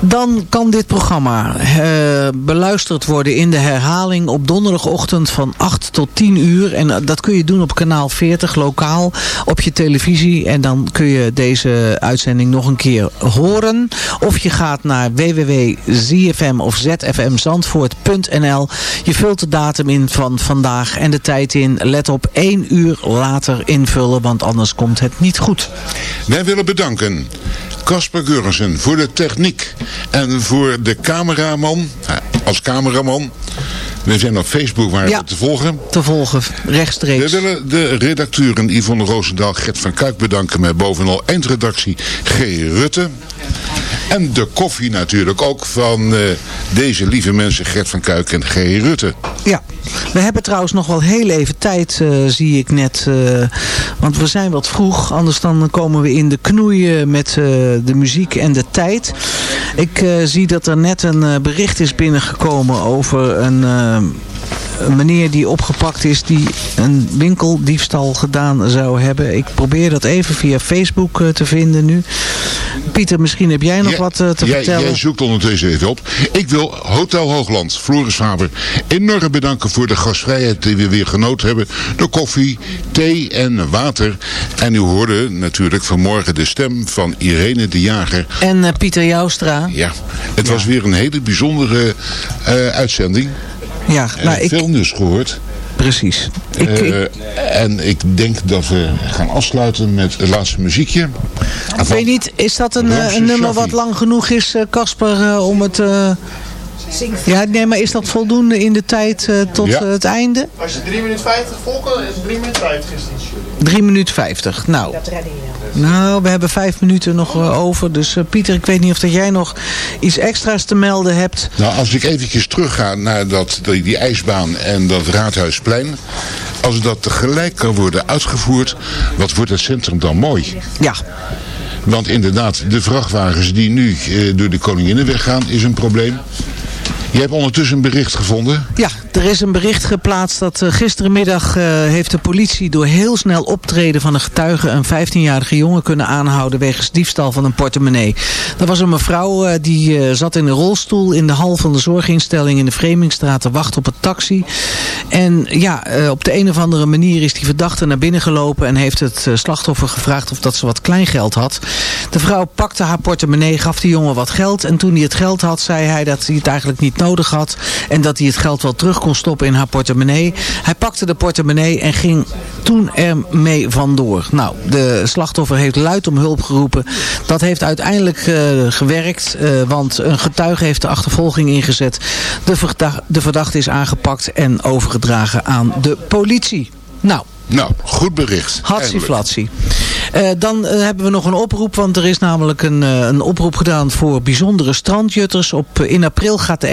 Dan kan dit programma eh, beluisterd worden in de herhaling op donderdagochtend van 8 tot 10 uur. En eh, dat kun je doen op kanaal 40 lokaal op je televisie. En dan kun je deze uitzending nog een keer horen. Of je gaat naar www.zfm of zfmzandvoort.nl. Je vult de datum in van vandaag en de tijd in. Let op 1 uur later invullen, want anders komt het niet goed. Wij willen bedanken Casper Gurrensen voor de techniek en voor de cameraman, als cameraman. We zijn op Facebook waar Ja. te volgen. Te volgen, rechtstreeks. We willen de redacteuren Yvonne Roosendaal, Gert van Kuik bedanken met bovenal eindredactie G. Rutte. En de koffie natuurlijk ook van eh, deze lieve mensen Gert van Kuik en G. Rutte. Ja, we hebben trouwens nog wel heel even tijd, eh, zie ik net. eh, want we zijn wat vroeg, anders dan komen we in de knoeien met de muziek en de tijd. Ik zie dat er net een bericht is binnengekomen over een... een meneer die opgepakt is die een winkeldiefstal gedaan zou hebben. Ik probeer dat even via Facebook te vinden nu. Pieter, misschien heb jij nog Ja, wat eh, te vertellen. Jij zoekt ondertussen even op. Ik wil Hotel Hoogland, Floris Faber, enorm bedanken voor de gastvrijheid die we weer genoten hebben. De koffie, thee en water. En u hoorde natuurlijk vanmorgen de stem van Irene de Jager. En eh, Pieter Joustra. Ja, het was weer een hele bijzondere eh, uitzending. Ja, nou, ik, veel nieuws gehoord. Precies. Ik, ik- Eh, en ik denk dat we gaan afsluiten met het laatste muziekje. Ik weet niet, is dat een, eh, een nummer Shaffi. wat lang genoeg is, eh, Casper, eh, om het... Ja, nee, maar is dat voldoende in de tijd eh, tot Ja. eh, het einde? Als je 3 minuten 50 volken, is 3 minuten 50 is het. 3 minuten 50. Nou, Dat redden je nou, we hebben vijf minuten nog eh, over. Dus eh, Pieter, ik weet niet of dat jij nog iets extra's te melden hebt. Nou, als ik eventjes terugga naar dat, die, die ijsbaan en dat Raadhuisplein. Als dat tegelijk kan worden uitgevoerd, wat wordt het centrum dan mooi? Ja, Want inderdaad, de vrachtwagens die nu eh, door de Koninginnenweg gaan, is een probleem. Je hebt ondertussen een bericht gevonden. Ja, er is een bericht geplaatst dat eh, gisterenmiddag eh, heeft de politie door heel snel optreden van een getuige een 15-jarige jongen kunnen aanhouden wegens diefstal van een portemonnee. Er was een mevrouw eh, die zat in een rolstoel in de hal van de zorginstelling in de Vreemingstraat te wachten op een taxi. En ja, op de een of andere manier is die verdachte naar binnen gelopen en heeft het slachtoffer gevraagd of dat ze wat kleingeld had. De vrouw pakte haar portemonnee, gaf de jongen wat geld en toen hij het geld had, zei hij dat hij het eigenlijk niet nodig had en dat hij het geld wel terug kon stoppen in haar portemonnee. Hij pakte de portemonnee en ging toen ermee vandoor. Nou, de slachtoffer heeft luid om hulp geroepen. Dat heeft uiteindelijk eh, gewerkt, eh, want een getuige heeft de achtervolging ingezet. De, de verdachte is aangepakt en overgedragen aan de politie. Nou, Nou, goed bericht. Hatsiflatie. Eh dan eh, hebben we nog een oproep, want er is namelijk een, eh, een oproep gedaan voor bijzondere strandjutters. Op, in april gaat de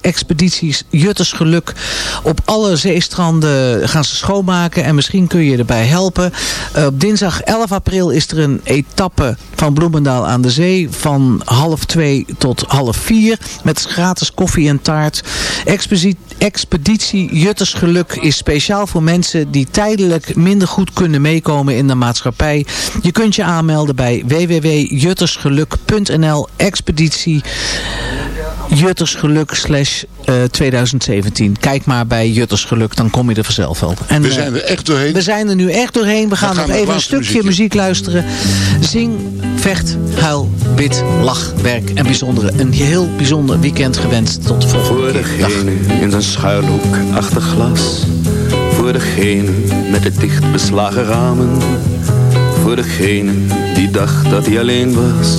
expeditie, Juttersgeluk op alle zeestranden gaan ze schoonmaken. En misschien kun je erbij helpen. Op dinsdag 11 april is er een etappe van Bloemendaal aan de zee van half twee tot half vier. Met gratis koffie en taart. Expeditie, expeditie Juttersgeluk is speciaal voor mensen die tijdelijk minder goed kunnen meekomen in de maatschappij. Je kunt je aanmelden bij www.juttersgeluk.nl expeditie Juttersgeluk slash eh, 2017. Kijk maar bij Juttersgeluk, dan kom je er vanzelf wel. En, We eh, zijn er echt doorheen. we zijn er nu echt doorheen. We gaan, gaan nog even een stukje muziekje. muziek luisteren. Zing, vecht, huil, bid, lach, werk en bijzondere. Een heel bijzonder weekend gewenst. Tot de volgende Voor keer. degene in zijn schuilhoek achter glas. Voor degene met de dicht beslagen ramen. Voor degene die dacht dat hij alleen was.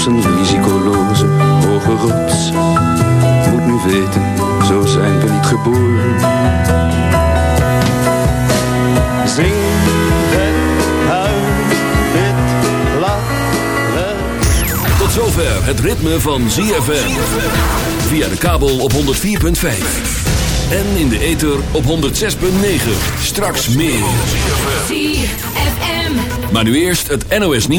Zijn risicoloze hoge rots. Moet nu weten, zo zijn we niet geboren. Zing, vet, huil, wit, lach, werk. Tot zover het ritme van ZFM. Via de kabel op 104.5. En in de ether op 106.9. Straks meer. ZFM. Maar nu eerst het NOS nieuws.